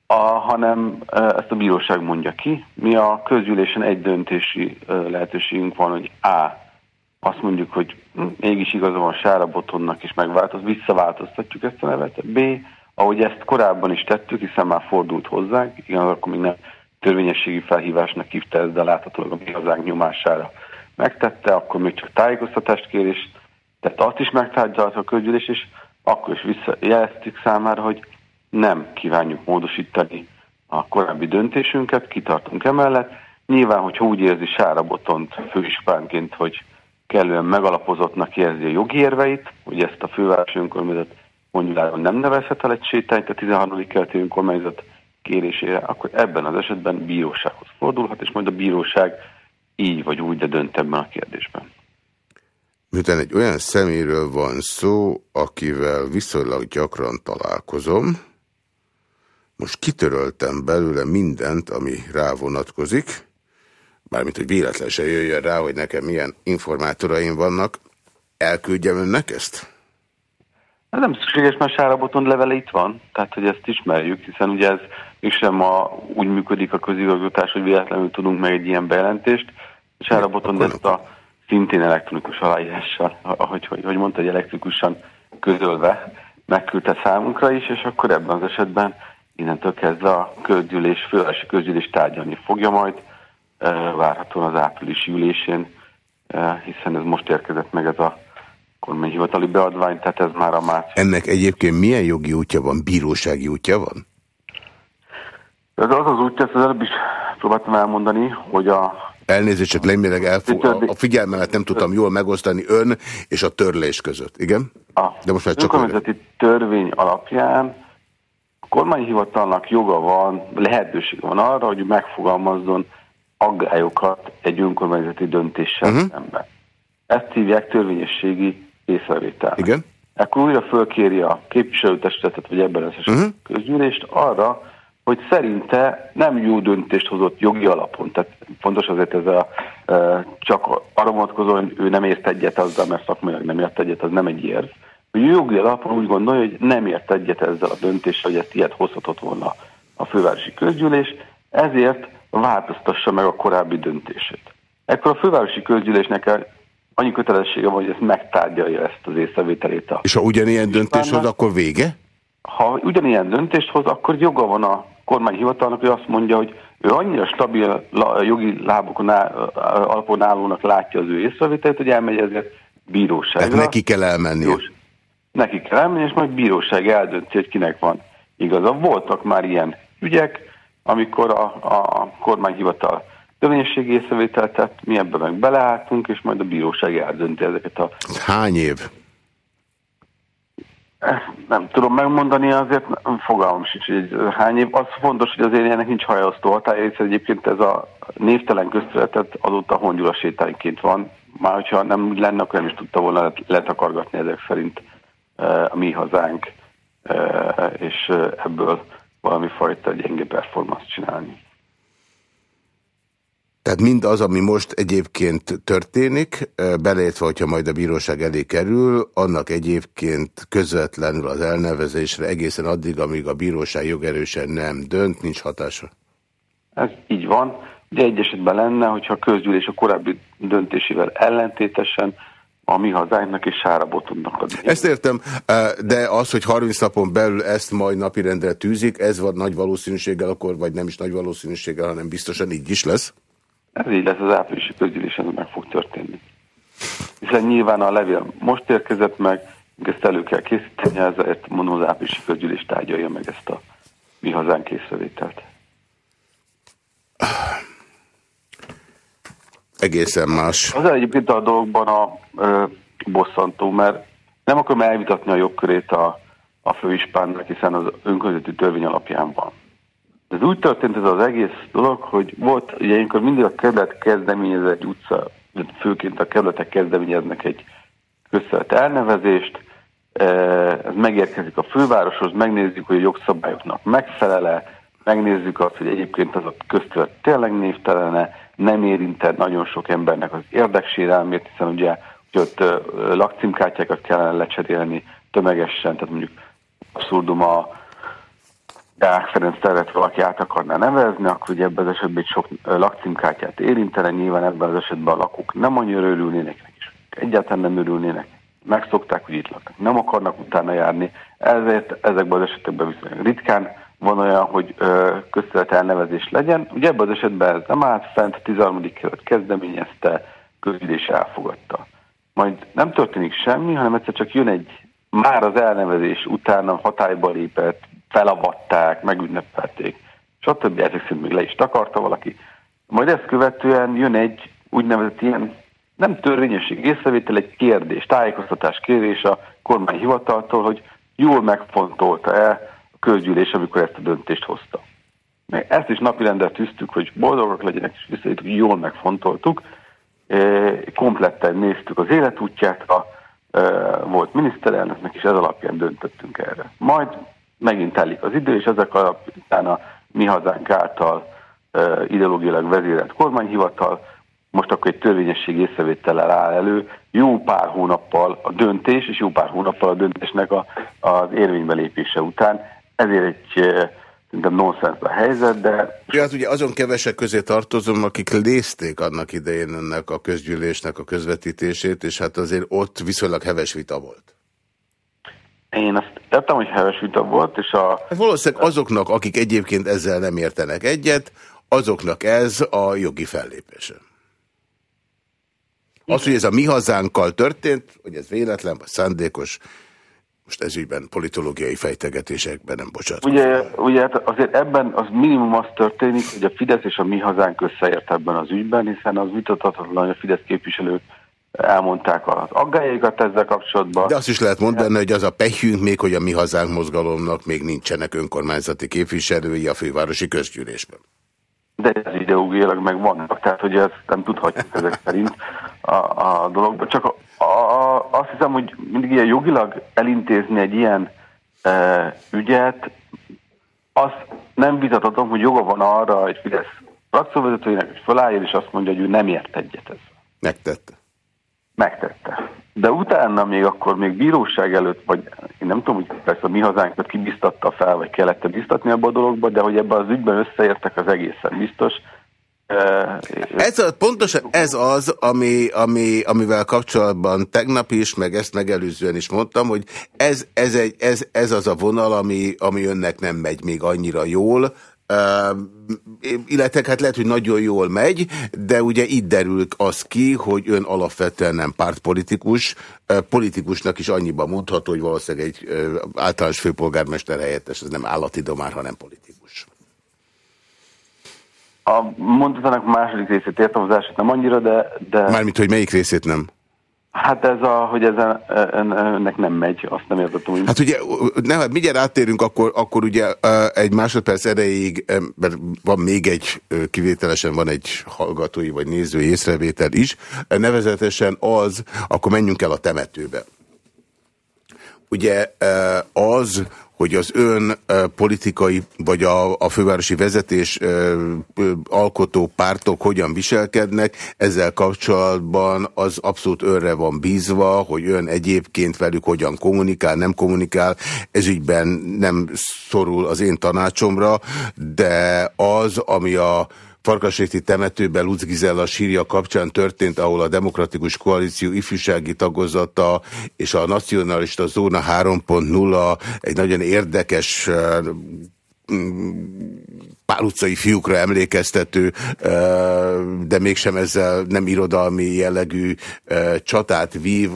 a, hanem ezt a bíróság mondja ki. Mi a közgyűlésen egy döntési lehetőségünk van, hogy A. Azt mondjuk, hogy mégis igaza van Sára Botonnak, és megváltoz, visszaváltoztatjuk ezt a nevet. B. Ahogy ezt korábban is tettük, hiszen már fordult hozzánk, igen, akkor még nem törvényességi felhívásnak hívta ez, de láthatólag a mi hazánk nyomására megtette, akkor még csak tájékoztatást kér, és tehát azt is megtárgyalta a közgyűlés, és akkor is visszajeleztük számára, hogy nem kívánjuk módosítani a korábbi döntésünket, kitartunk emellett. Nyilván, hogyha úgy érzi Sára Botont főispánként, hogy kellően megalapozottnak érzi a jogi érveit, hogy ezt a fővárosi önkormányzat mondjuk nem nevezhet el egy sétányt a 13. keleti önkormányzat kérésére, akkor ebben az esetben bírósághoz fordulhat, és majd a bíróság így vagy úgy, de dönt ebben a kérdésben.
Miután egy olyan szeméről van szó, akivel viszonylag gyakran találkozom, most kitöröltem belőle mindent, ami rá vonatkozik, mármint, hogy véletlen se jöjjön rá, hogy nekem milyen informátoraim vannak, elküldjem önnek ezt?
Hát nem szükséges, mert Sáraboton levele itt van, tehát hogy ezt ismerjük, hiszen ugye ez mégsem a, úgy működik a közigazgatás, hogy véletlenül tudunk meg egy ilyen bejelentést. Sáraboton ezt a szintén elektronikus aláírással, ahogy hogy, hogy mondta, hogy elektronikusan közölve megküldte számunkra is, és akkor ebben az esetben innentől kezdve a közgyűlés, fővárosi közgyűlés tárgyalni fogja majd, várhatóan az áprilisi ülésén, hiszen ez most érkezett meg ez a kormányhivatali beadvány, tehát ez már a március.
Ennek egyébként milyen jogi útja van, bírósági útja van?
Ez az az útja, ezt az előbb is próbáltam elmondani, hogy a...
Elnézést, csak lényeg elfog... a, a figyelmemet nem tudtam jól megosztani ön és a törlés között, igen?
A De most már csak önkormányzati törvény alapján a kormányhivatalnak joga van, lehetőség van arra, hogy megfogalmazzon aggályokat egy önkormányzati döntéssel uh mhm. -huh. szemben. Ezt hívják törvényességi észrevétel.
Igen.
Akkor újra fölkéri a képviselőtestetet, vagy ebben az uh mhm. -huh. közgyűlést arra,
hogy szerinte nem jó döntést hozott jogi alapon. Tehát fontos azért ez a csak arra vonatkozó, hogy ő nem ért egyet azzal, mert szakmailag nem ért egyet, az nem egy érv. Hogy jogi alapon úgy gondolja, hogy nem ért egyet ezzel a döntéssel, hogy ezt ilyet hozhatott volna a fővárosi közgyűlés, ezért változtassa meg a korábbi döntését. Ekkor a fővárosi közgyűlésnek annyi kötelessége van, hogy ezt megtárgyalja ezt az észrevételét. A
És ha ugyanilyen döntés hoz, akkor vége?
Ha ugyanilyen döntést hoz, akkor joga van a kormányhivatalnak, hogy azt mondja, hogy ő annyira stabil jogi lábokon áll, alapon állónak látja az ő észrevételét, hogy elmegy ezért bíróságra.
Tehát neki kell elmenni. Bírós,
neki kell elmenni, és majd bíróság eldönti, hogy kinek van igaza. Voltak már ilyen ügyek, amikor a, a kormányhivatal törvényességi észrevételt tett, mi ebben meg beleálltunk, és majd a bíróság eldönti ezeket a...
Hány év?
Ezt nem tudom megmondani, azért fogalmam sincs, hogy hány év. Az fontos, hogy azért ennek nincs hajaosztó hatája, hiszen egyébként ez a névtelen köztületet azóta hongyula sétányként van. Már hogyha nem lenne, akkor nem is tudta volna letakargatni ezek szerint e, a mi hazánk, és ebből valami fajta gyenge performance csinálni.
Tehát mindaz, ami most egyébként történik, beleértve, hogyha majd a bíróság elé kerül, annak egyébként közvetlenül az elnevezésre egészen addig, amíg a bíróság jogerősen nem dönt, nincs hatása.
Ez így van. De egy esetben lenne, hogyha a közgyűlés a korábbi döntésével ellentétesen a mi hazánknak és Sára Botonnak adni.
Ezt értem, de az, hogy 30 napon belül ezt majd napirendre tűzik, ez van nagy valószínűséggel akkor, vagy nem is nagy valószínűséggel, hanem biztosan így is lesz?
Ez így lesz az áprilisi közgyűlésen, meg fog történni. Hiszen nyilván a levél most érkezett meg, ezt elő kell készíteni, ezért mondom az áprilisi közgyűlés tárgyalja meg ezt a mi hazánk észrevételt.
Egészen más.
Az egyébként a dologban a ö, bosszantó, mert nem akarom elvitatni a jogkörét a, a főispánnak, hiszen az önkormányzati törvény alapján van. Ez úgy történt ez az egész dolog, hogy volt, ugye ilyenkor mindig a kerület kezdeményez egy utca, főként a kerületek kezdeményeznek egy közszeret elnevezést, e, ez megérkezik a fővároshoz, megnézzük, hogy a jogszabályoknak megfelele, megnézzük azt, hogy egyébként az a közterület tényleg névtelene, nem érinte nagyon sok embernek az érdeksérelmét, hiszen ugye hogy ott lakcímkártyákat kellene lecserélni tömegesen, tehát mondjuk abszurdum a Deák Ferenc tervet valaki át akarná nevezni, akkor ugye ebben az esetben sok lakcímkártyát érintene, nyilván ebben az esetben a lakók nem annyira örülnének, és egyáltalán nem örülnének, megszokták, hogy itt laknak, nem akarnak utána járni, ezért ezekben az esetekben viszonylag ritkán van olyan, hogy köztelet elnevezés legyen. Ugye ebben az esetben ez nem állt fent, a 13. kerület kezdeményezte, közgyűlés elfogadta. Majd nem történik semmi, hanem egyszer csak jön egy már az elnevezés után hatályba lépett felavatták, megünnepelték, stb. Ezek szerint még le is takarta valaki. Majd ezt követően jön egy úgynevezett ilyen nem törvényesség észrevétel, egy kérdés, tájékoztatás kérés a kormányhivataltól, hogy jól megfontolta-e a közgyűlés, amikor ezt a döntést hozta. Meg ezt is napirendre tűztük, hogy boldogak legyenek, és visszajöttük, jól megfontoltuk. E, kompletten néztük az életútját, a, e, volt miniszterelnöknek, és ez alapján döntöttünk erre. Majd megint telik az idő, és ezek alapján a mi hazánk által ideológiailag vezérelt kormányhivatal most akkor egy törvényesség észrevétellel áll elő, jó pár hónappal a döntés, és jó pár hónappal a döntésnek a, az érvénybe lépése után. Ezért egy szerintem nonsens a helyzet, de...
Ja, hát ugye azon kevesek közé tartozom, akik lézték annak idején ennek a közgyűlésnek a közvetítését, és hát azért ott viszonylag heves vita volt.
Én azt értem, hogy heves vita volt, és a...
Hát valószínűleg azoknak, akik egyébként ezzel nem értenek egyet, azoknak ez a jogi fellépése. Az, hogy ez a mi hazánkkal történt, hogy ez véletlen vagy szándékos, most ez ügyben politológiai fejtegetésekben nem bocsát.
Ugye, ugye hát azért ebben az minimum az történik, hogy a Fidesz és a mi hazánk összeért ebben az ügyben, hiszen az vitatatlan, hogy a Fidesz képviselők elmondták az aggájaikat ezzel kapcsolatban.
De azt is lehet mondani, hogy az a pehjünk még, hogy a mi hazánk mozgalomnak még nincsenek önkormányzati képviselői a fővárosi közgyűlésben.
De ez ideológiailag meg vannak, tehát hogy ezt nem tudhatjuk ezek szerint a, a dologban. Csak a, a, azt hiszem, hogy mindig ilyen jogilag elintézni egy ilyen e, ügyet, az nem vitathatom, hogy joga van arra egy Fidesz frakcióvezetőjének, hogy felálljon, és azt mondja, hogy ő nem ért egyet ezzel.
Megtette.
Megtette. De utána még akkor még bíróság előtt, vagy én nem tudom, hogy persze mi hazánkat kibiztatta fel, vagy kellett biztatni abba a dologba, de hogy ebben az ügyben összeértek az egészen biztos,
ez a, pontosan ez az, ami, ami, amivel kapcsolatban tegnap is, meg ezt megelőzően is mondtam, hogy ez, ez, egy, ez, ez az a vonal, ami, ami önnek nem megy még annyira jól, illetve hát lehet, hogy nagyon jól megy, de ugye itt derül az ki, hogy ön alapvetően nem pártpolitikus, politikusnak is annyiban mondható, hogy valószínűleg egy általános főpolgármester helyettes, ez nem állati domár, hanem politikus.
A mondatának második részét értem, az elsőt nem annyira, de... de...
Mármint, hogy melyik részét nem?
Hát ez a, hogy ez ennek nem megy, azt nem értettem. Hogy...
Hát ugye, ne, hát mindjárt áttérünk, akkor, akkor ugye egy másodperc erejéig, mert van még egy, kivételesen van egy hallgatói vagy nézői észrevétel is, nevezetesen az, akkor menjünk el a temetőbe. Ugye az, hogy az ön politikai, vagy a, a fővárosi vezetés alkotó pártok hogyan viselkednek, ezzel kapcsolatban az abszolút önre van bízva, hogy ön egyébként velük hogyan kommunikál, nem kommunikál, ezügyben nem szorul az én tanácsomra, de az, ami a Farkasréti temetőben Lutz Gizella sírja kapcsán történt, ahol a Demokratikus Koalíció ifjúsági tagozata és a Nacionalista Zóna 3.0 egy nagyon érdekes pál utcai fiúkra emlékeztető, de mégsem ezzel nem irodalmi jellegű csatát vív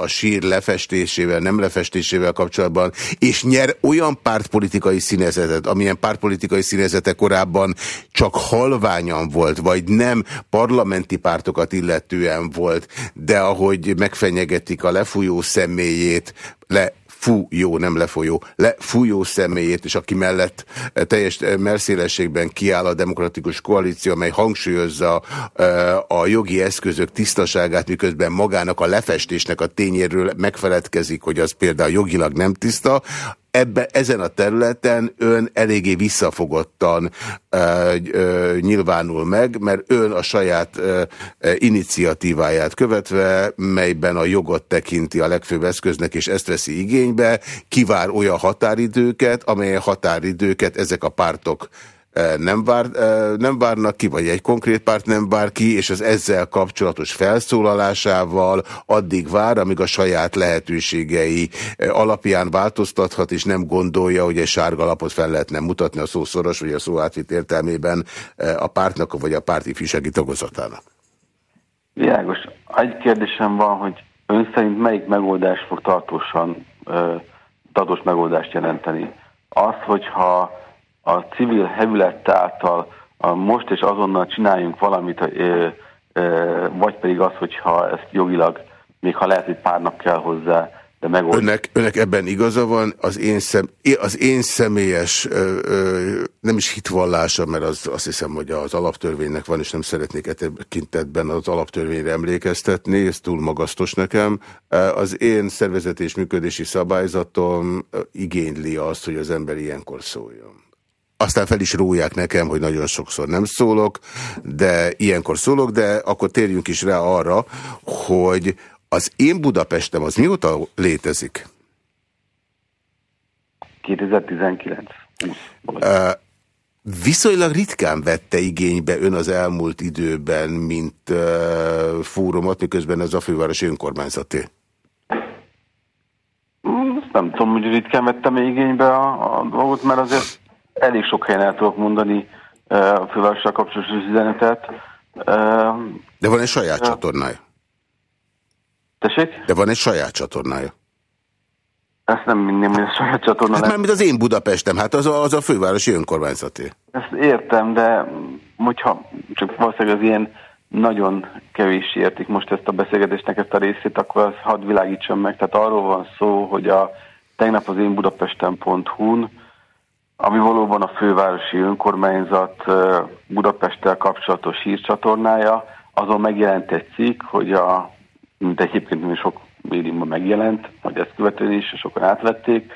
a sír lefestésével, nem lefestésével kapcsolatban, és nyer olyan pártpolitikai színezetet, amilyen pártpolitikai színezete korábban csak halványan volt, vagy nem parlamenti pártokat illetően volt, de ahogy megfenyegetik a lefújó személyét, le fújó, nem lefolyó, lefújó személyét, és aki mellett eh, teljes eh, merszélességben kiáll a demokratikus koalíció, amely hangsúlyozza eh, a jogi eszközök tisztaságát, miközben magának a lefestésnek a tényéről megfeledkezik, hogy az például jogilag nem tiszta, ebbe, ezen a területen ön eléggé visszafogottan e, e, nyilvánul meg, mert ön a saját e, iniciatíváját követve, melyben a jogot tekinti a legfőbb eszköznek, és ezt veszi igénybe, kivár olyan határidőket, amely határidőket ezek a pártok nem, vár, nem várnak ki, vagy egy konkrét párt nem vár ki, és az ezzel kapcsolatos felszólalásával addig vár, amíg a saját lehetőségei alapján változtathat, és nem gondolja, hogy egy sárga lapot fel lehetne mutatni a szószoros, vagy a szó átvitt értelmében a pártnak, vagy a párti fűsági tagozatának.
Világos. Egy kérdésem van, hogy ön szerint melyik megoldás fog tartósan, tartós megoldást jelenteni? Az, hogyha a civil hevület által a most és azonnal csináljunk valamit, vagy pedig az, hogyha ezt jogilag, még ha lehet, hogy pár nap kell hozzá, de megold...
önnek, önnek ebben igaza van, az én, szem, az én személyes, nem is hitvallása, mert az, azt hiszem, hogy az alaptörvénynek van, és nem szeretnék e tekintetben az alaptörvényre emlékeztetni, ez túl magasztos nekem. Az én szervezet és működési szabályzatom igényli azt, hogy az ember ilyenkor szóljon. Aztán fel is róják nekem, hogy nagyon sokszor nem szólok, de ilyenkor szólok, de akkor térjünk is rá arra, hogy az én Budapestem az mióta létezik?
2019.
Uh, viszonylag ritkán vette igénybe ön az elmúlt időben, mint uh, fórumot, miközben ez a fővárosi önkormányzaté.
Nem tudom, hogy ritkán vettem igénybe a, a dolgot, mert azért elég sok helyen el tudok mondani a fővárossal kapcsolatos üzenetet.
De van egy saját csatornája?
Tessék?
De van egy saját csatornája?
Ezt nem minden, a saját csatorna. Hát
már mint az én Budapestem, hát az a, az a fővárosi önkormányzaté.
Ezt értem, de hogyha csak valószínűleg az ilyen nagyon kevés értik most ezt a beszélgetésnek ezt a részét, akkor azt hadd világítsam meg. Tehát arról van szó, hogy a tegnap az én Budapesten.hu-n ami valóban a fővárosi önkormányzat Budapesttel kapcsolatos hírcsatornája, azon megjelent egy cikk, hogy a, mint egyébként még sok médiumban megjelent, hogy ezt követően is sokan átvették,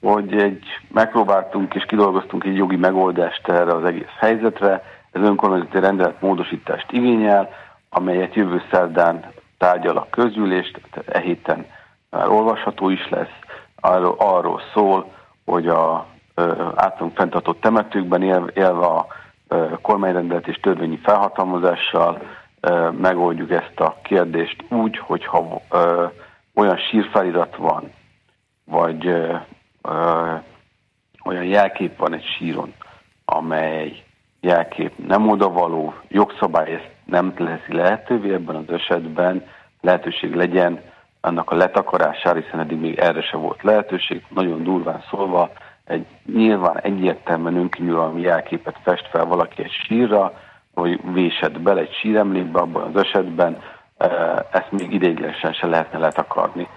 hogy egy, megpróbáltunk és kidolgoztunk egy jogi megoldást erre az egész helyzetre. Ez önkormányzati rendelet módosítást igényel, amelyet jövő szerdán tárgyal a közülést, e héten már olvasható is lesz. Arról, arról szól, hogy a általunk fenntartott temetőkben élve a kormányrendelet és törvényi felhatalmazással megoldjuk ezt a kérdést úgy, hogyha olyan sírfelirat van, vagy olyan jelkép van egy síron, amely jelkép nem odavaló, jogszabály ezt nem teszi lehetővé ebben az esetben, lehetőség legyen annak a letakarására, hiszen eddig még erre se volt lehetőség, nagyon durván szólva, egy nyilván egyértelműen önkinyúlvalmi jelképet fest fel valaki egy sírra, vagy vésett bele egy síremlékbe, abban az esetben ezt még ideiglenesen se lehetne letakarni.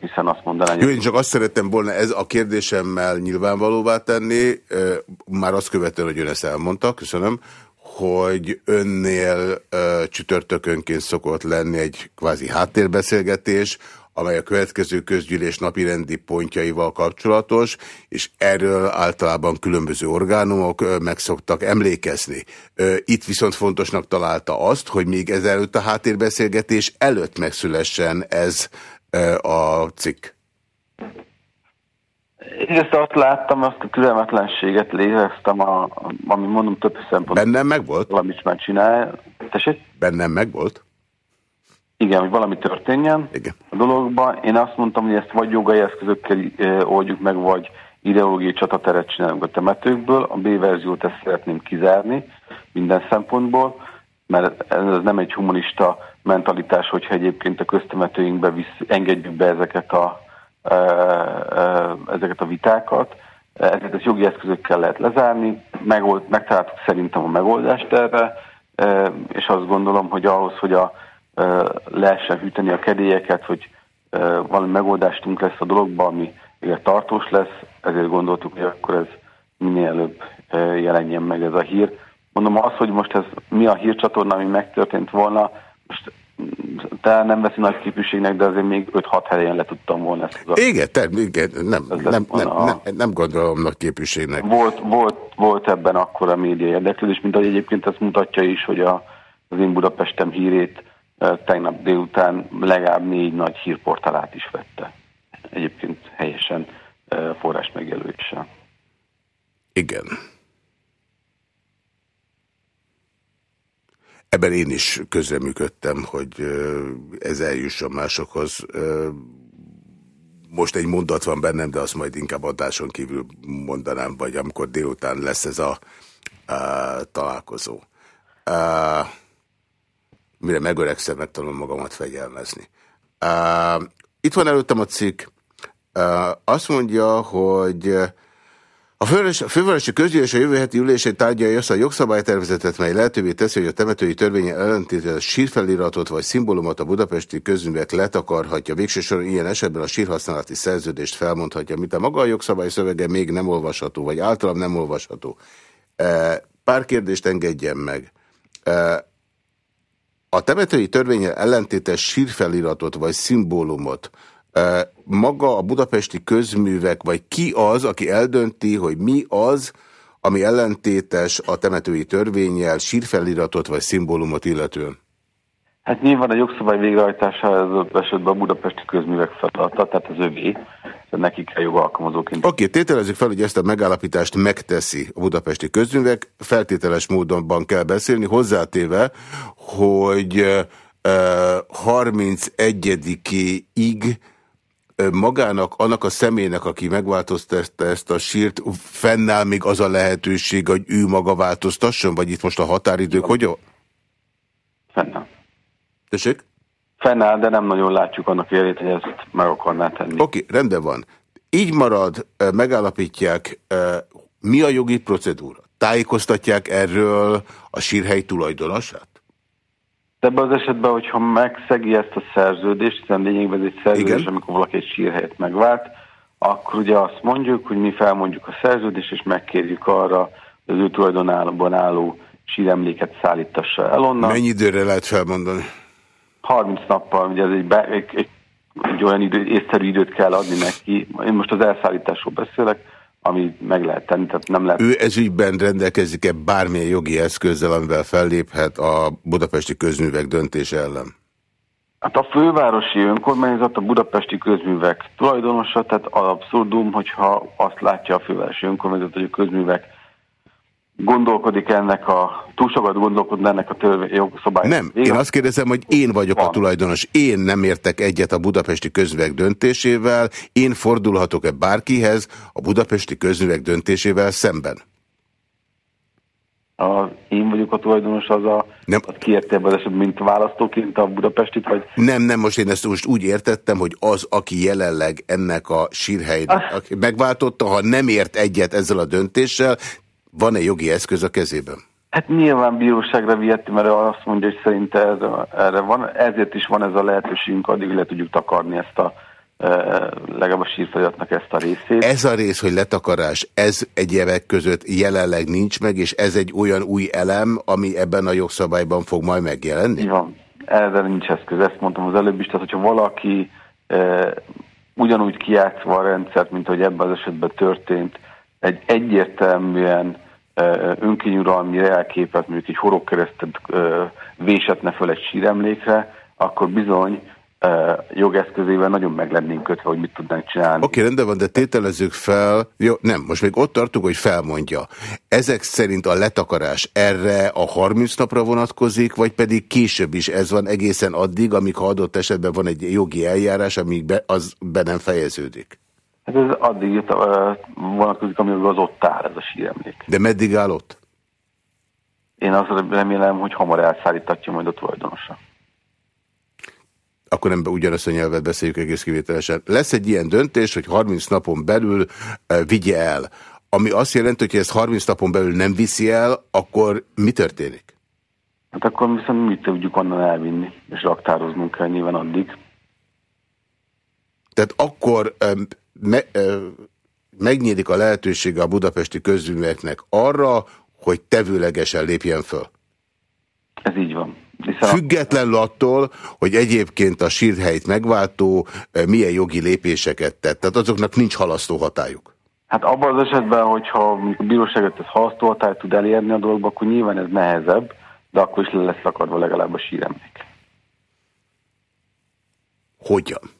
Hiszen azt mondanám,
hogy... Jó, én csak azt szerettem volna ez a kérdésemmel nyilvánvalóvá tenni, már azt követően, hogy ön ezt elmondta, köszönöm, hogy önnél csütörtökönként szokott lenni egy kvázi háttérbeszélgetés, amely a következő közgyűlés napirendi pontjaival kapcsolatos, és erről általában különböző orgánumok meg szoktak emlékezni. Itt viszont fontosnak találta azt, hogy még ezelőtt a háttérbeszélgetés előtt megszülessen ez a cikk.
Ezt azt láttam, azt a türelmetlenséget lézeztem, a, ami mondom több szempontból.
Bennem meg volt?
Valamit már csinál. Tessék?
Bennem meg volt?
Igen, hogy valami történjen
Igen.
a dologban. Én azt mondtam, hogy ezt vagy jogai eszközökkel oldjuk meg, vagy ideológiai csatateret csinálunk a temetőkből. A B verziót ezt szeretném kizárni minden szempontból, mert ez nem egy humanista mentalitás, hogyha egyébként a köztemetőinkbe visz, engedjük be ezeket a, ezeket a vitákat. Ezeket jogi eszközökkel lehet lezárni, Megold, megtaláltuk szerintem a megoldást erre, és azt gondolom, hogy ahhoz, hogy a lehessen hűteni a kedélyeket, hogy valami megoldástunk lesz a dologban, ami igen, tartós lesz, ezért gondoltuk, hogy akkor ez minél előbb jelenjen meg ez a hír. Mondom az, hogy most ez mi a hírcsatorna, ami megtörtént volna, most te nem veszi nagy képviségnek, de azért még 5-6 helyen le tudtam volna ezt.
Az igen, te, igen nem, nem, nem, a... nem, nem gondolom nagy képviségnek.
Volt, volt, volt ebben akkor a média érdeklődés, mint ahogy egyébként ezt mutatja is, hogy a, az én Budapestem hírét tegnap délután legalább négy nagy hírportalát is vette. Egyébként helyesen forrás megjelöléssel.
Igen. Ebben én is közreműködtem, hogy ez eljusson másokhoz. Most egy mondat van bennem, de azt majd inkább adáson kívül mondanám, vagy amikor délután lesz ez a, a találkozó. A, mire megöregszem, megtanulom magamat fegyelmezni. Uh, itt van előttem a cikk. Uh, azt mondja, hogy a fővárosi közgyűlés a jövő heti ülését tárgyalja azt a jogszabálytervezetet, mely lehetővé teszi, hogy a temetői törvény ellentétben a sírfeliratot vagy szimbólumot a budapesti közművek letakarhatja. Végső ilyen esetben a sírhasználati szerződést felmondhatja, mint a maga a jogszabály szövege még nem olvasható, vagy általam nem olvasható. Pár kérdést engedjen meg. A temetői törvényel ellentétes sírfeliratot vagy szimbólumot maga a budapesti közművek, vagy ki az, aki eldönti, hogy mi az, ami ellentétes a temetői törvényel sírfeliratot vagy szimbólumot illetően?
Hát nyilván a jogszabály végrehajtása az esetben a budapesti közművek feladata, tehát az övé, nekik kell jogalkalmazóként.
Oké, okay, tételezzük fel, hogy ezt a megállapítást megteszi a budapesti közművek, feltételes módonban kell beszélni, hozzátéve, hogy 31-ig magának, annak a személynek, aki megváltoztatta ezt a sírt, fennáll még az a lehetőség, hogy ő maga változtasson? Vagy itt most a határidők hogy?
Fennáll.
Tessék?
Fennáll, de nem nagyon látjuk annak élét, hogy ezt meg akarná tenni.
Oké, okay, rendben van. Így marad, megállapítják, mi a jogi procedúra? Tájékoztatják erről a sírhely tulajdonosát?
Ebben az esetben, hogyha megszegi ezt a szerződést, hiszen lényegben ez egy szerződés, Igen. amikor valaki egy sírhelyet megvált, akkor ugye azt mondjuk, hogy mi felmondjuk a szerződést, és megkérjük arra, hogy az ő tulajdonában álló síremléket szállítassa el onnan.
Mennyi időre lehet felmondani?
30 nappal, ugye ez egy, be, egy, egy egy olyan idő, észszerű időt kell adni neki. Én most az elszállításról beszélek, ami meg lehet tenni, tehát nem lehet...
Ő ezügyben rendelkezik-e bármilyen jogi eszközzel, amivel felléphet a budapesti közművek döntése ellen?
Hát a fővárosi önkormányzat a budapesti közművek tulajdonosa, tehát abszurdum, hogyha azt látja a fővárosi önkormányzat, hogy a közművek gondolkodik ennek a, túl sokat gondolkodna ennek a jogszabály.
Nem, én azt kérdezem, hogy én vagyok Van. a tulajdonos. Én nem értek egyet a budapesti közművek döntésével, én fordulhatok-e bárkihez a budapesti közművek döntésével szemben?
A, én vagyok a tulajdonos, az a nem. az kiérte az mint választóként a Budapestit, vagy...
Nem, nem, most én ezt most úgy értettem, hogy az, aki jelenleg ennek a sírhelynek aki megváltotta, ha nem ért egyet ezzel a döntéssel, van-e jogi eszköz a kezében?
Hát nyilván bíróságra viheti, mert azt mondja, hogy szerinte ez, erre van, ezért is van ez a lehetőségünk, addig le tudjuk takarni ezt a e, legalább a sírfeliratnak ezt a részét.
Ez a rész, hogy letakarás, ez egyebek között jelenleg nincs meg, és ez egy olyan új elem, ami ebben a jogszabályban fog majd megjelenni?
Így van. Erre nincs eszköz. Ezt mondtam az előbb is, tehát hogyha valaki e, ugyanúgy kiátszva a rendszert, mint hogy ebben az esetben történt, egy egyértelműen önkényuralmi jelképet, mondjuk egy horogkeresztet vésetne föl egy síremlékre, akkor bizony jogeszközével nagyon meg lennénk kötve, hogy mit tudnánk csinálni.
Oké, okay, rendben van, de tételezzük fel, jó, nem, most még ott tartunk, hogy felmondja. Ezek szerint a letakarás erre a 30 napra vonatkozik, vagy pedig később is ez van egészen addig, amíg ha adott esetben van egy jogi eljárás, amíg be, az be nem fejeződik?
Hát ez addig vonatkozik, amíg az ott áll ez a síremlék.
De meddig áll ott?
Én azt remélem, hogy hamar elszállítatja majd a tulajdonosa.
Akkor nem ugyanazt a nyelvet beszéljük egész kivételesen. Lesz egy ilyen döntés, hogy 30 napon belül vigye el. Ami azt jelenti, hogy ez 30 napon belül nem viszi el, akkor mi történik?
Hát akkor viszont mit tudjuk onnan elvinni, és raktároznunk kell nyilván addig.
Tehát akkor me, megnyílik a lehetősége a budapesti közműveknek arra, hogy tevőlegesen lépjen föl.
Ez így van.
Függetlenül attól, hogy egyébként a sírhelyt megváltó milyen jogi lépéseket tett. Tehát azoknak nincs halasztó hatályuk.
Hát abban az esetben, hogyha a bíróságot ez halasztó hatályt tud elérni a dolgba, akkor nyilván ez nehezebb, de akkor is le lesz akadva legalább a síremlék.
Hogyan?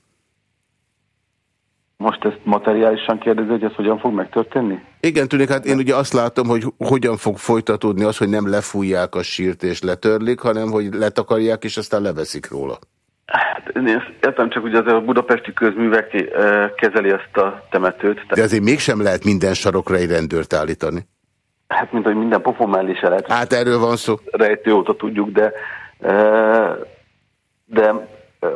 Most ezt materiálisan kérdezi, hogy ez hogyan fog megtörténni?
Igen, tűnik, hát én ugye azt látom, hogy hogyan fog folytatódni az, hogy nem lefújják a sírt és letörlik, hanem hogy letakarják és aztán leveszik róla.
Hát én értem csak, hogy az a budapesti közművek eh, kezeli ezt a temetőt. Tehát...
De azért mégsem lehet minden sarokra egy rendőrt állítani.
Hát, mint hogy minden pofon mellé se lehet.
Hát erről van szó.
Rejtő óta tudjuk, de, eh, de eh,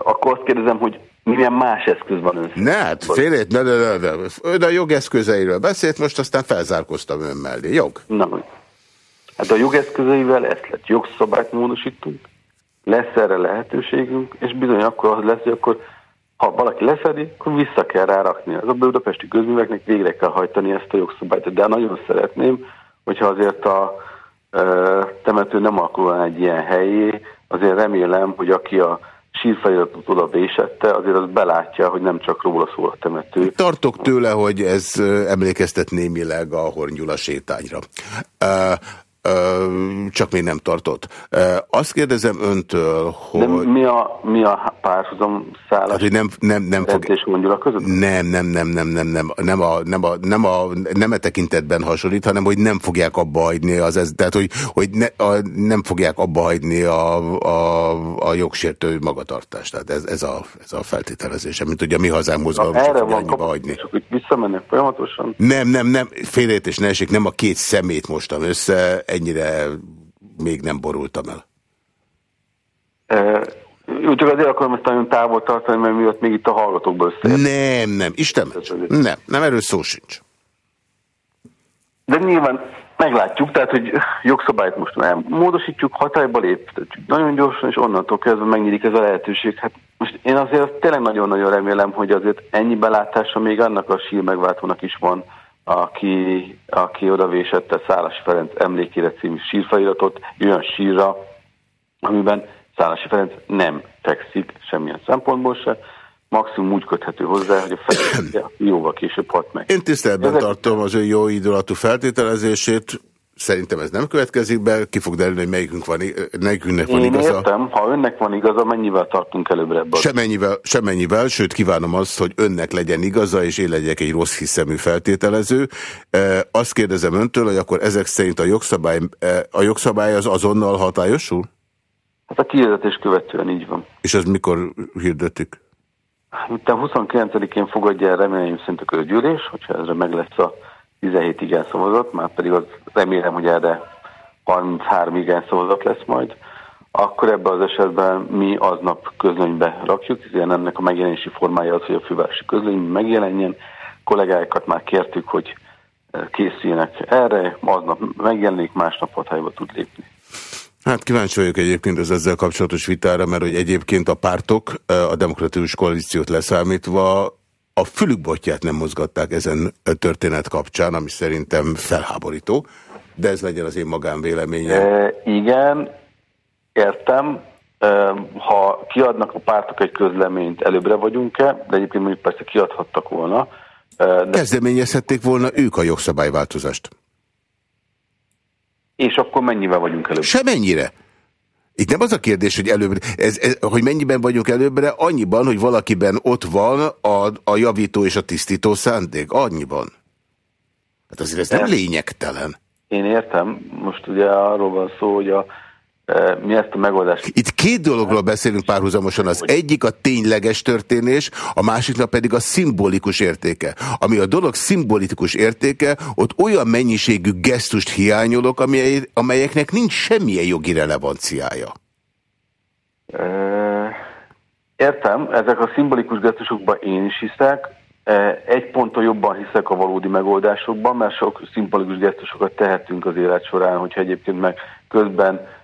akkor azt kérdezem, hogy milyen más eszköz van ön
Ne, hát félét, ne, ne, ne, ne. Ön a jogeszközeiről beszélt, most aztán felzárkoztam ön mellé. Jog?
Na, hát a jogeszközeivel ezt lett jogszabályt módosítunk, lesz erre lehetőségünk, és bizony akkor az lesz, hogy akkor ha valaki lefedi, akkor vissza kell rá rakni. Az a budapesti közműveknek végre kell hajtani ezt a jogszabályt, de nagyon szeretném, hogyha azért a temető nem alakulna egy ilyen helyé, azért remélem, hogy aki a sírfeliratot oda vésette, azért az belátja, hogy nem csak róla szól a temető.
Tartok tőle, hogy ez emlékeztet némileg a hornyula sétányra. Csak még nem tartott. Azt kérdezem öntől, hogy... De
mi a, mi a párhuzam szállás? Hát, hogy nem, nem, nem fog... között?
Nem, nem, nem, nem, nem, nem, nem, a, nem, a, nem, a, nem a tekintetben hasonlít, hanem hogy nem fogják abba hagyni az ez, tehát hogy, hogy ne, a, nem fogják abba hagyni a, a, a jogsértő magatartást. Tehát ez, ez, a, ez a feltételezése, mint hogy a mi hazánk mozgalom
sem fogja annyiba hagyni. Csak hogy visszamennek folyamatosan?
Nem, nem, nem, félét és ne esik, nem a két szemét mostam össze, ennyire még nem borultam el.
Jó, csak azért akarom ezt nagyon távol tartani, mert miatt még itt a hallgatókból össze.
Nem, nem, Isten, nem, nem, erről szó sincs.
De nyilván meglátjuk, tehát, hogy jogszabályt most nem módosítjuk, hatályba léptetjük nagyon gyorsan, és onnantól kezdve megnyílik ez a lehetőség. Hát most én azért tényleg nagyon-nagyon remélem, hogy azért ennyi belátása még annak a sír megváltónak is van, aki, aki odavésette Szálasi Ferenc emlékére című sírfeliratot, olyan sírra, amiben Szálasi Ferenc nem fekszik semmilyen szempontból se, maximum úgy köthető hozzá, hogy a feltétele jóval később hat meg.
Én tiszteletben Ezek... tartom az ő jó indulatú feltételezését, Szerintem ez nem következik be, ki fog derülni, hogy melyikünk van, melyikünknek van
Én igaza. értem, ha önnek van igaza, mennyivel tartunk előbbre ebből?
Semennyivel, semennyivel, sőt kívánom azt, hogy önnek legyen igaza, és én legyek egy rossz hiszemű feltételező. E, azt kérdezem öntől, hogy akkor ezek szerint a jogszabály, e, a jogszabály az azonnal hatályosul?
Hát a kiirdetés követően így van.
És az mikor hirdetik?
Utána 29-én fogadja el reményeim szerint a közgyűlés, hogyha ezre meg lesz a 17 igen szavazat, már pedig az remélem, hogy erre 33 igen szavazat lesz majd, akkor ebben az esetben mi aznap közlönybe rakjuk, hiszen ennek a megjelenési formája az, hogy a fővárosi közlöny megjelenjen. Kollégáikat már kértük, hogy készüljenek erre, aznap megjelenik, másnap hatályba tud lépni.
Hát kíváncsi vagyok egyébként az ezzel kapcsolatos vitára, mert hogy egyébként a pártok a demokratikus koalíciót leszámítva a fülükbotját nem mozgatták ezen történet kapcsán, ami szerintem felháborító, de ez legyen az én magánvéleményem.
E, igen, értem. E, ha kiadnak a pártok egy közleményt, előbbre vagyunk-e, de egyébként mondjuk persze kiadhattak volna.
De... Kezdeményezhették volna ők a jogszabályváltozást.
És akkor mennyivel vagyunk előbbre?
Semennyire. Itt nem az a kérdés, hogy előbbre, ez, ez, hogy mennyiben vagyunk előbbre, annyiban, hogy valakiben ott van a, a javító és a tisztító szándék. Annyiban. Hát azért ez nem lényegtelen.
Én értem. Most ugye arról van szó, hogy a mi ezt a megoldást...
Itt két dologról beszélünk párhuzamosan. Az egyik a tényleges történés, a másiknak pedig a szimbolikus értéke. Ami a dolog szimbolikus értéke, ott olyan mennyiségű gesztust hiányolok, amelyeknek nincs semmilyen jogi relevanciája.
Értem, ezek a szimbolikus gesztusokban én is hiszek, egy ponton jobban hiszek a valódi megoldásokban, mert sok szimbolikus gesztusokat tehetünk az élet során, hogyha egyébként meg közben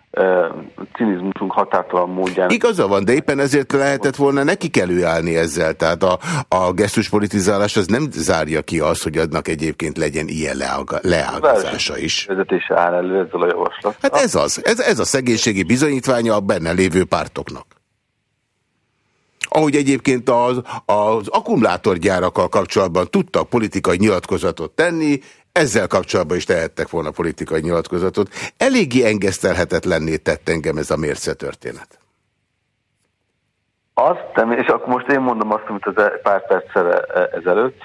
cinizmusunk határtalan módján.
Igaza van, de éppen ezért lehetett volna nekik előállni ezzel. Tehát a, a gesztuspolitizálás az nem zárja ki azt, hogy adnak egyébként legyen ilyen leágazása is.
Vezetése áll elő ezzel a javaslat.
Hát ez az. Ez, ez a szegénységi bizonyítványa a benne lévő pártoknak. Ahogy egyébként az, az akkumulátorgyárakkal kapcsolatban tudtak politikai nyilatkozatot tenni, ezzel kapcsolatban is tehettek volna politikai nyilatkozatot. Eléggé engesztelhetetlenné tett engem ez a mérce történet.
Azt, és akkor most én mondom azt, amit az e- pár perccel e- ezelőtt,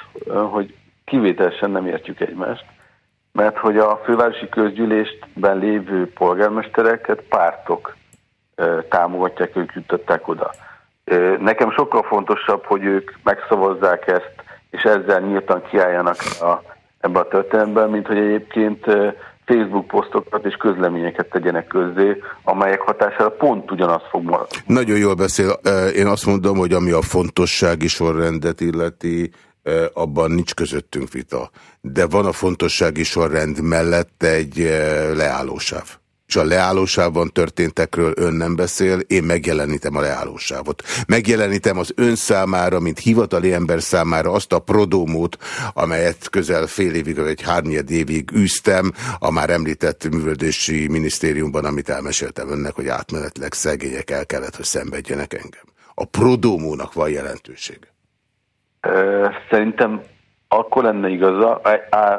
hogy kivételesen nem értjük egymást, mert hogy a fővárosi közgyűlésben lévő polgármestereket pártok támogatják, ők jutották oda. Nekem sokkal fontosabb, hogy ők megszavazzák ezt, és ezzel nyíltan kiálljanak a ebbe a történetben, mint hogy egyébként Facebook posztokat és közleményeket tegyenek közzé, amelyek hatására pont ugyanaz fog maradni.
Nagyon jól beszél. Én azt mondom, hogy ami a fontossági sorrendet illeti, abban nincs közöttünk vita. De van a fontossági sorrend mellett egy leállósáv és a leállósávban történtekről ön nem beszél, én megjelenítem a leállósávot. Megjelenítem az ön számára, mint hivatali ember számára azt a prodómót, amelyet közel fél évig vagy hárnyed évig űztem, a már említett művöldési minisztériumban, amit elmeséltem önnek, hogy átmenetleg szegények el kellett, hogy szenvedjenek engem. A prodómónak van jelentőség.
Szerintem akkor lenne igaza.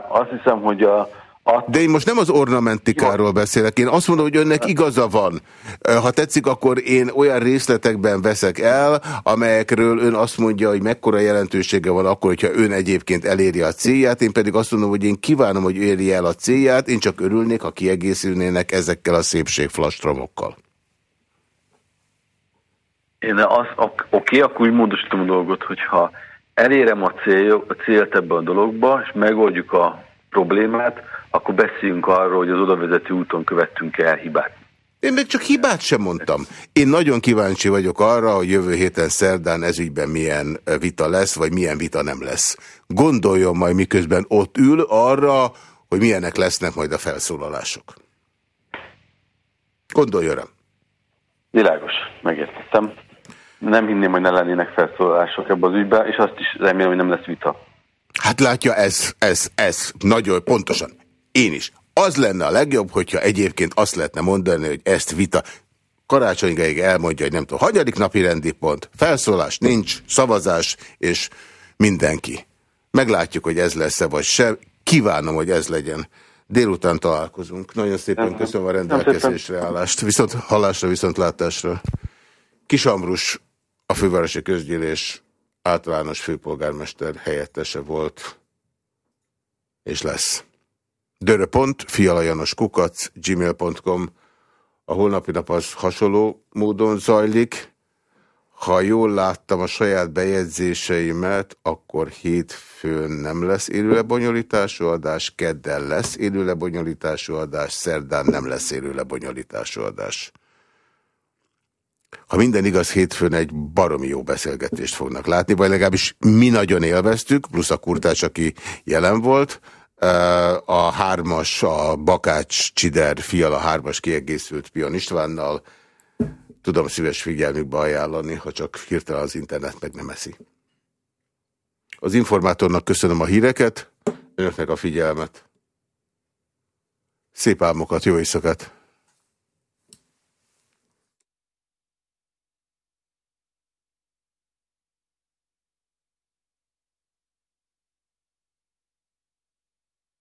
Azt hiszem, hogy a
de én most nem az ornamentikáról beszélek, én azt mondom, hogy önnek igaza van. Ha tetszik, akkor én olyan részletekben veszek el, amelyekről ön azt mondja, hogy mekkora jelentősége van akkor, hogyha ön egyébként eléri a célját, én pedig azt mondom, hogy én kívánom, hogy érje el a célját, én csak örülnék, ha kiegészülnének ezekkel a szépségflastromokkal.
Én azt, oké, okay, akkor úgy módosítom a dolgot, hogyha elérem a, cél, a célt ebben a dologba, és megoldjuk a problémát, akkor beszéljünk arról, hogy az odavezető úton követtünk el hibát.
Én még csak hibát sem mondtam. Én nagyon kíváncsi vagyok arra, hogy jövő héten szerdán ezügyben milyen vita lesz, vagy milyen vita nem lesz. Gondoljon majd miközben ott ül arra, hogy milyenek lesznek majd a felszólalások. Gondoljon rá.
Világos, megértettem. Nem hinném, hogy ne lennének felszólalások ebben az ügyben, és azt is remélem, hogy nem lesz vita.
Hát látja, ez, ez, ez, nagyon pontosan. Én is. Az lenne a legjobb, hogyha egyébként azt lehetne mondani, hogy ezt vita... karácsonygáig elmondja, hogy nem tudom, hanyadik napi rendi pont, felszólás nincs, szavazás, és mindenki. Meglátjuk, hogy ez lesz-e vagy sem. Kívánom, hogy ez legyen. Délután találkozunk. Nagyon szépen köszönöm a rendelkezésre állást. Viszont hallásra, viszont látásra. Kisambrus, a fővárosi közgyűlés általános főpolgármester helyettese volt, és lesz. Dörö.pont, fialajanos kukac, gmail.com. A holnapi nap az hasonló módon zajlik. Ha jól láttam a saját bejegyzéseimet, akkor hétfőn nem lesz élőlebonyolítású adás, kedden lesz élőlebonyolítású adás, szerdán nem lesz élőlebonyolítású adás. Ha minden igaz, hétfőn egy baromi jó beszélgetést fognak látni, vagy legalábbis mi nagyon élveztük, plusz a kurtás, aki jelen volt, a hármas, a Bakács Csider Fiala hármas kiegészült Pion Istvánnal. Tudom szíves figyelmükbe ajánlani, ha csak hirtelen az internet meg nem eszi. Az informátornak köszönöm a híreket, önöknek a figyelmet. Szép álmokat, jó éjszakát!